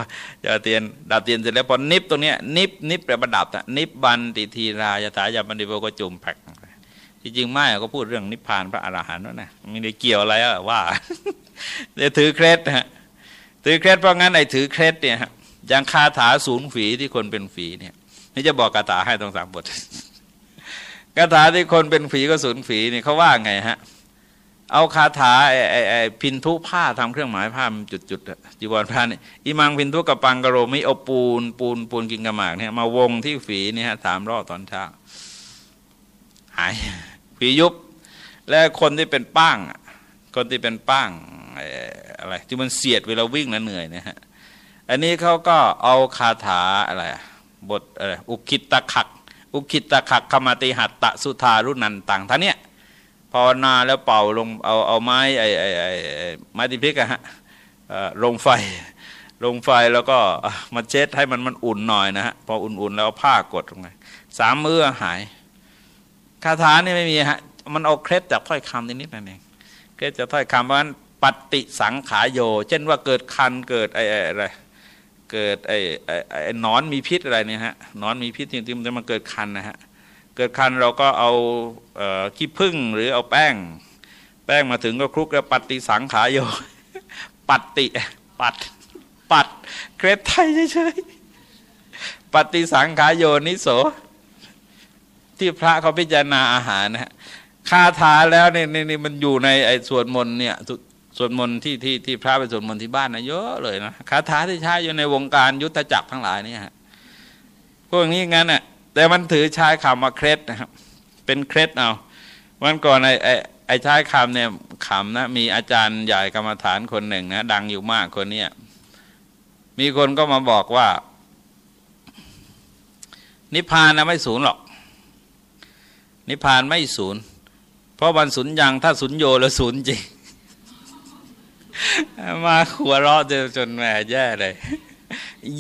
จ่อเทียน ดับเทียนเสร็จแล้วพอนิบตรงเนี้ยนิบนิบแปลประดับนะนิบันติทีรายถายามปดีโปก็จุ่มแผกจริงไม่ก็พูดเรื่องนิพพานพระอรหันต์นะไม่ได้เกี่ยวอะไรว่าเดี๋ยวถือเคล็ดฮะถือเคล็ดเพราะงั้นไอ้ถือเคล็ดเนี่ยอย่างคาถาศูนย์ฝีที่คนเป็นฝีเนี่ยนี่จะบอกคาถาให้ตรงสามบท คาถาที่คนเป็นฝีก็ศูนย์ฝีนี่เขาว่าไงฮะ เอาคาถาไอ้ไอ้ไอ้พินทุผ้าทำเครื่องหมายผ้ามันจุดๆจีวรพระนี่อิมังพินทุกับปังกระโรมิเอาปูน ปูนปูนกินกระหมากเนี่ยมาวงที่ฝีนี่ฮะสามรอบตอนเช้าหายฝียุบ และคนที่เป็นป้าง คนที่เป็นป้างอะไรที่มันเสียดเวลาวิ่งแล้วเหนื่อยนะฮะอันนี้เขาก็เอาคาถาอะไรบทอะไรอุคิตตะขัก อุคิตะขักขมาติหัตตะสุธารุนันตังท่านเนี้ยภาวนาแล้วเป่าลงเอาเอาไม้ไอ้ไอ้ไอ้ไม้ติพิกอะฮะลงไฟลงไฟแล้วก็มาเช็ดให้มันมันอุ่นหน่อยนะฮะพออุ่นๆแล้วผ้ากดลงไปสามมือหายคาถานี่ไม่มีฮะมันเอาเคล็ดจากถ้อยคำนิดๆนั่นเองเคล็ดจากถ้อยคำเพราะฉะนั้นปฏิสังขาโย เช่นว่าเกิดคันเกิดไอ้อะไร เกิดไอ้ไอ้ไอ้นอนมีพิษอะไรเนี่ยฮะนอนมีพิษจริงๆมันจะมาเกิดคันนะฮะเกิดคันเราก็เอาขี้พึ่งหรือเอาแป้ง แป้งมาถึงก็คลุกแล้วปัดติสังขาโยปัดติปัดปัดเครปไทยเฉยๆปัดติสังขาโยนิโสที่พระเขาพิจารณาอาหารนะฮะคาถาแล้วเนี่ยนี่มันอยู่ในไอ้สวดมนต์เนี่ย สวดมนต์ที่ที่ที่พระไปสวดมนต์ที่บ้านนะเยอะเลยนะคาถาที่ใช้อยู่ในวงการยุทธจักรทั้งหลายนี่ฮะพวกนี้งั้นอะแต่มันถือใช้คำว่าเครดนะครับเป็นเครดเอาวันก่อนไอ้ไอ้ไอ้ใช้คำเนี่ยขำนะมีอาจารย์ใหญ่กรรมฐานคนหนึ่งนะดังอยู่มากคนเนี้ยมีคนก็มาบอกว่า นิพพานนะไม่สูญหรอก นิพพานไม่สูญเพราะวันสุญยังถ้าสุญโยแล้วสูญจริง มาขัวเราะจนแหมแย่เลย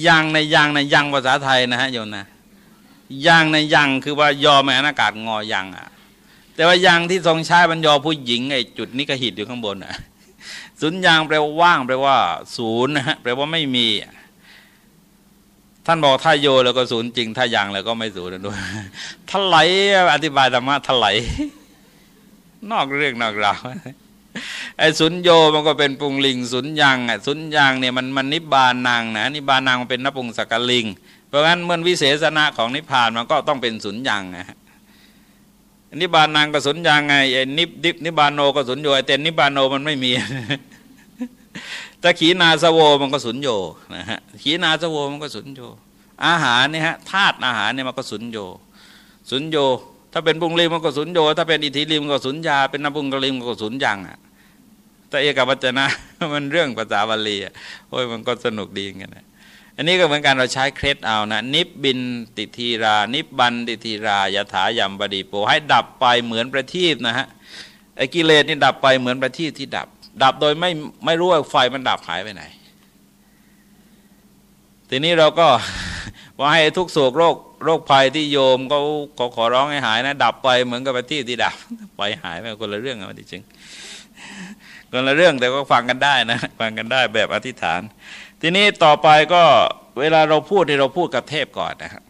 ยังในยังในยังภาษาไทยนะฮะโยนนะยังในยังคือว่ายอแม่อากาศงอยังอะ แต่ว่ายังที่ทรงใช้บรรยอผู้หญิงไอ้จุดนี้กหิดอยู่ข้างบนอะศูนย์ยางแปลว่าว่างแปลว่า ศูนย์นะฮะแปลว่าไม่มีท่านบอกถ้าโยแล้วก็ศูนย์จริง ถ้ายังแล้วก็ไม่ศูนย์ด้วยทลายอธิบายธรรมะทลายนอกเรื่องนอกราว ไอ้สุญโยมันก็เป็นปุงลิงสุญยังอะสุญยังเนี่ยมันมันนิบานนางนะนิบานนางมันเป็นนปุงสกลิง เพราะงั้นเมื่อวิเศษณะของนิพพานมันก็ต้องเป็นสุญยังนะฮะนิบานนางก็สุญยังไงไอ้นิบดิบนิบานโนก็สุญโยไอ้เต็นนิบานโนมันไม่มีต่ขีนาสโวมันก็สุญโยนะฮะขีนาสโวมันก็สุญโย อาหารเนี่ยฮะธาตุอาหารเนี่ยมันก็สุญโยสุญโย ถ้าเป็นบุงลิมมันก็สุญโย ถ้าเป็นอิทธิลิมก็สุญญาเป็นนบุงกลิมก็สุญยังอะ ต่เอกวัจนะมันเรื่องภาษาบาลีโอ้ยมันก็สนุกดีกันนะอันนี้ก็เหมือนกันเราใช้เคล็ดเอานะ นิบบินติทีรา นิบบันติทีรายถายมบดีโปให้ดับไปเหมือนประทีปนะฮะไอ้กิเลสนี่ดับไปเหมือนประทีปที่ดับ ดับโดยไม่ไม่รู้ว่าไฟมันดับหายไปไหน ทีนี้เราก็ว่าให้ทุกโศกโรคโรคภัยที่โยมเขาขอขอร้องให้หายนะ ดับไปเหมือนกับประทีปที่ดับ ไปหายไปคนละเรื่องกันจริง คนละเรื่องแต่ก็ฟังกันได้นะฟังกันได้แบบอธิษฐาน ทีนี้ต่อไปก็เวลาเราพูดเราพูดกับเทพก่อนนะครับ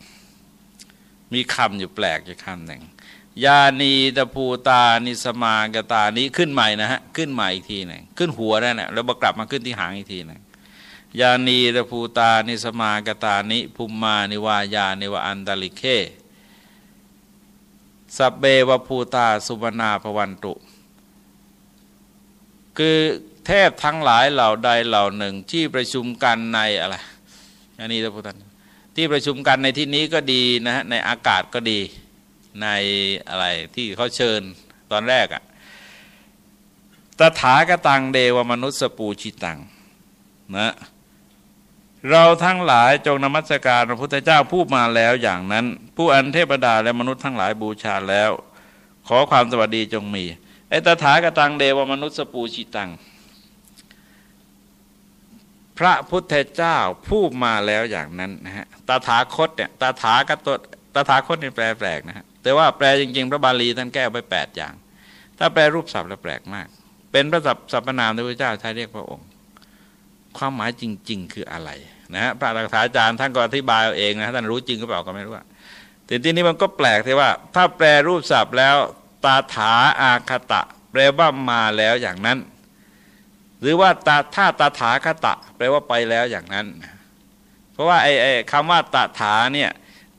มีคำอยู่แปลกอยู่คำหนึ่งยานีตะภูตานิสมากตานี้ขึ้นใหม่นะฮะขึ้นใหม่อีกทีหนึ่งขึ้นหัวนั่นแหละแล้วกลับมาขึ้นที่หางอีกทีหนึ่งยานีตะภูตานิสมากตานิภูมานิวายานิวอันตลิเคสับเบวภูตาสุวนาพวันตุ คือเทพทั้งหลายเหล่าใดเหล่าหนึ่งที่ประชุมกันในอะไรอันนี้ตะพุตันที่ประชุมกันในที่นี้ก็ดีนะฮะในอากาศก็ดีในอะไรที่เขาเชิญตอนแรกอะตถากตังเดวมนุษสปูชิตังนะเราทั้งหลายจงนมัสการพระพุทธเจ้าผู้มาแล้วอย่างนั้น ผู้อันเทพดาและมนุษย์ทั้งหลายบูชาแล้ว ขอความสวัสดีจงมี ไอ้ตถากตังเดวมนุสปูชิตัง พระพุทธเจ้าผู้มาแล้วอย่างนั้นนะฮะตถาคตเนี่ยตถากตตถาคตนี่ยแปลแปลกนะฮะแต่ว่าแปลจริง ๆ พระบาลีท่านแก้ไปแปดอย่าง ถ้าแปลรูปศัพท์แล้วแปลกมาก เป็นพระศัพท์สรรพนามพระพุทธเจ้าใช้เรียกพระองค์ ความหมายจริง ๆ คืออะไรนะฮะพระอักษาจารย์ท่านก็อธิบายเอาเองนะท่านรู้จริงหรือเปล่าก็ไม่รู้แต่ทีนี้มันก็แปลกที่ว่า ถ้าแปลรูปศัพท์แล้ว ตาถาอาคตะ แปลว่ามาแล้วอย่างนั้น หรือว่าตาถ้าตาถาคตะ แปลว่าไปแล้วอย่างนั้น เพราะว่าไอ้ไอ้คำว่าตาถาเนี่ย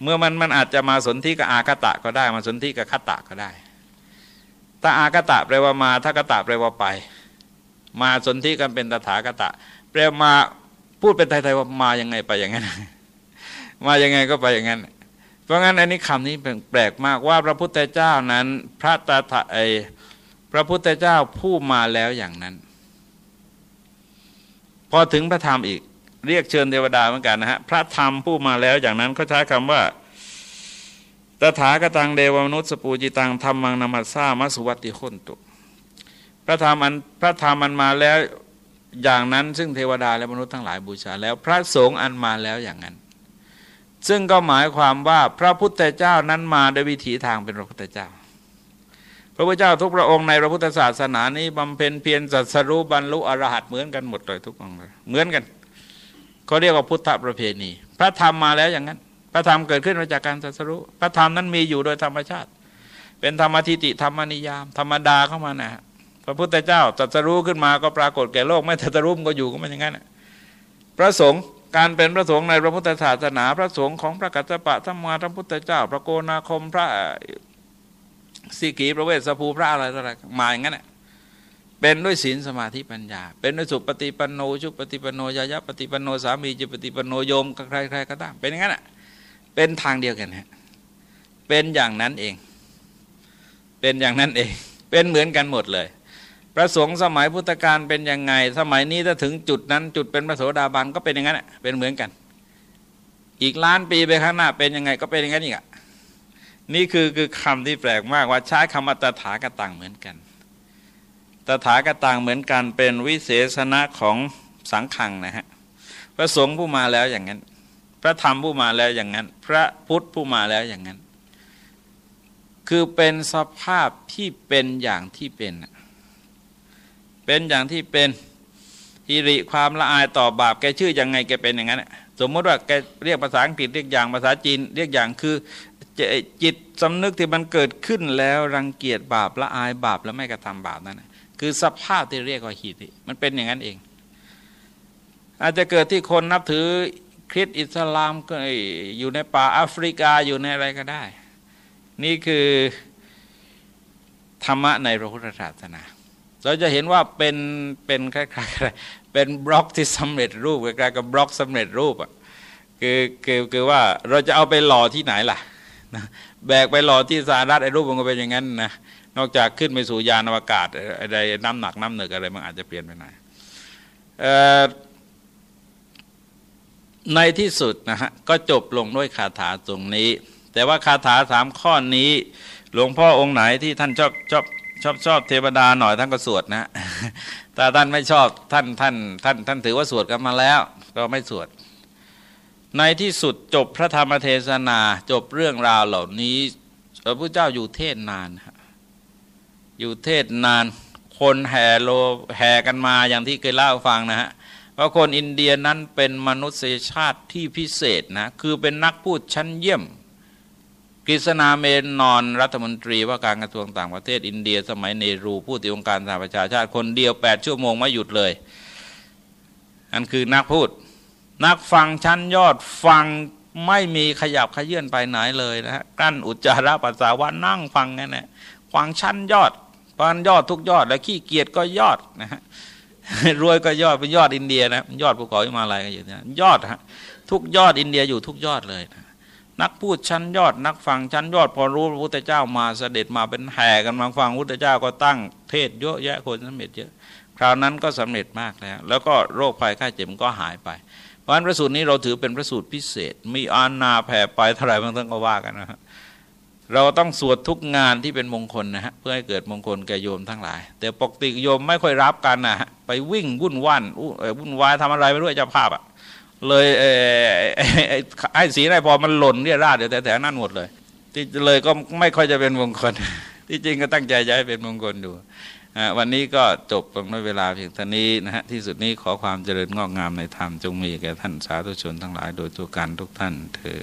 เมื่อมันมันอาจจะมาสนธิกับอาคตะก็ได้ มาสนธิกับคตะก็ได้ถ้าอาคตะแปลว่ามาถ้าคตะแปลว่าไป มาสนธิกันเป็นตถาคตะ แปลมาพูดเป็นไทยๆว่ามายังไงไปอย่างนั้น มายังไงก็ไปอย่างนั้น เพราะงั้นอันนี้คำนี้แปลกมากว่าพระพุทธเจ้านั้นพระตาถาไอพระพุทธเจ้าผู้มาแล้วอย่างนั้น พอถึงพระธรรมอีกเรียกเชิญเทวดาเหมือนกันนะฮะพระธรรมผู้มาแล้วอย่างนั้นเขาใช้คำว่าตถาคตังเดวมนุษสปูจิตังธรรมังนามัสสามัสุวัติคนตุพระธรรมอันพระธรรมมันมาแล้วอย่างนั้น ซึ่งเทวดาและมนุษย์ทั้งหลายบูชาแล้ว พระสงฆ์อันมาแล้วอย่างนั้น ซึ่งก็หมายความว่าพระพุทธเจ้านั้นมาโดยวิถีทางเป็นพระพุทธเจ้า พระพุทธเจ้าทุกพระองค์ในพระพุทธศาสนานี้บำเพ็ญเพียรสัสรู้บรรลุอรหัตเหมือนกันหมดเลยทุกองค์เลยเหมือนกันเขาเรียกว่าพุทธประเพณี พระธรรมมาแล้วอย่างนั้น พระธรรมเกิดขึ้นมาจากการสัสรู้พระธรรมนั้นมีอยู่โดยธรรมชาติ เป็นธรรมทิติธรรมนิยาม ธรรมดาเข้ามานะพระพุทธเจ้าตรัสรู้ขึ้นมาก็ปรากฏแก่โลก ไม่ตรัสรู้ก็อยู่ก็มันอย่างนั้นพระสงฆ์ การเป็นพระสงฆ์ในพระพุทธศาสนา พระสงฆ์ของพระกัจจปะธรรมาพระพุทธเจ้า พระโกนาคมพระสิกีพระเวสสภูพระอะไรต่ออะไรมาอย่างนั้นเป็นด้วยศีลสมาธิปัญญา เป็นด้วยสุปฏิปันโนชุปฏิปันโนยายะปฏิปันโนสามีจิปฏิปันโนโยมใครใครก็ตามเป็นอย่างนั้นอะเป็นทางเดียวกันฮะเป็นอย่างนั้นเอง เป็นอย่างนั้นเอง เป็นเหมือนกันหมดเลย พระสงฆ์สมัยพุทธกาลเป็นยังไง สมัยนี้ถ้าถึงจุดนั้น จุดเป็นพระโสดาบันก็เป็นอย่างนั้นเป็นเหมือนกัน อีกล้านปีไปข้างหน้าเป็นยังไงก็เป็นอย่างนั้นอีกอะนี่คือคือคำที่แปลกมากว่าใช้คำว่าตถากตังเหมือนกันตถากตังเหมือนกันเป็นวิเศษณะของสังขังนะฮะพระสงฆ์ผู้มาแล้วอย่างนั้น พระธรรมผู้มาแล้วอย่างนั้น พระพุทธผู้มาแล้วอย่างนั้น คือเป็นสภาพที่เป็นอย่างที่เป็น เป็นอย่างที่เป็นฮิริความละอายต่อบาปแกชื่อยังไงแกเป็นอย่างนั้นสมมติว่าแกเรียกภาษาอังกฤษเรียกอย่างภาษาจีนเรียกอย่างคือจิตสำนึกที่มันเกิดขึ้นแล้วรังเกียจบาปละอายบาปแล้วไม่กระทำบาปนั่นคือสภาพที่เรียกว่าฮิริมันเป็นอย่างนั้นเอง อาจจะเกิดที่คนนับถือคริสต์อิสลามก็อยู่ในป่าแอฟริกาอยู่ในอะไรก็ได้ นี่คือธรรมะในพระพุทธศาสนา เราจะเห็นว่าเป็นเป็นคล้ายๆเป็นบล็อกที่สำเร็จรูปคล้ายๆกับบล็อกสำเร็จรูปอะคือคือคือว่าเราจะเอาไปหล่อที่ไหนล่ะนะแบกไปหล่อที่สหรัฐไอ้รูปมันก็เป็นอย่างนั้นนะนอกจากขึ้นไปสู่ยานอวกาศอะไรน้ำหนักน้ำหนึกอะไรมันอาจจะเปลี่ยนไปหน่อยในที่สุดนะฮะก็จบลงด้วยคาถาตรงนี้ แต่ว่าคาถาสามข้อนี้ หลวงพ่อองค์ไหนที่ท่านชอบชอบ ชอบชอบเทวดาหน่อยท่านก็สวดนะแต่ท่านไม่ชอบท่านท่านท่านท่านถือว่าสวดกันมาแล้ว ก็ไม่สวด ในที่สุดจบพระธรรมเทศนาจบเรื่องราวเหล่านี้พระพุทธเจ้าอยู่เทศนานอยู่เทศนาน คนแห่โลแห่กันมาอย่างที่เคยเล่าฟังนะฮะว่าคนอินเดียนั้นเป็นมนุษยชาติที่พิเศษนะคือเป็นนักพูดชั้นเยี่ยม กฤษณาเมนนอนรัฐมนตรีว่าการกระทรวงต่างประเทศอินเดีย สมัยเนรูผู้ตีองค์การสหประชาชาติคนเดียว 8 ชั่วโมงไม่หยุดเลย อันคือนักพูด นักฟังชั้นยอดฟังไม่มีขยับขยื่นไปไหนเลยนะฮะกั้นอุจจาระปัสสาวะนั่งฟังนั่นแหละฟังชั้นยอดปันยอดทุกยอด และขี้เกียจก็ยอดนะฮะรวยก็ยอดเป็นยอดอินเดียนะยอดภูเขาอิมาลัยก็อยู่นะยอดฮะทุกยอดอินเดียอยู่ทุกยอดเลยนะ นักพูดชั้นยอดนักฟังชั้นยอดพอรู้พระพุทธเจ้ามาเสด็จมาเป็นแห่กันมาฟังพระพุทธเจ้าก็ตั้งเทศเยอะแยะคนสำเร็จเยอะคราวนั้นก็สำเร็จมากแล้ว แล้วก็โรคภัยไข้เจ็บก็หายไปเพราะฉะนั้นพระสูตรนี้เราถือเป็นพระสูตรพิเศษ มีอานาแผ่ไปเท่าไหร่บางท่านก็ว่ากันนะฮะเราต้องสวดทุกงานที่เป็นมงคลนะฮะเพื่อให้เกิดมงคลแก่โยมทั้งหลาย แต่ปกติโยมไม่ค่อยรับกันนะฮะไปวิ่งวุ่นว่นวุ่นวายทำอะไรไม่รู้เจ้าภาพอะ เลยไอ้สีไอ้พอมันหล่นเรียราดเดี๋ยวแต่แถวนั่นหมดเลย ที่เลยก็ไม่ค่อยจะเป็นมงคล ที่จริงก็ตั้งใจจะให้เป็นมงคลอยู่วันนี้ก็จบลงในเวลาเพียงเท่านี้นะฮะที่สุดนี้ขอความเจริญงอกงามในธรรมจงมีแก่ท่านสาธุชนทั้งหลายโดยตัวการทุกท่านเธอ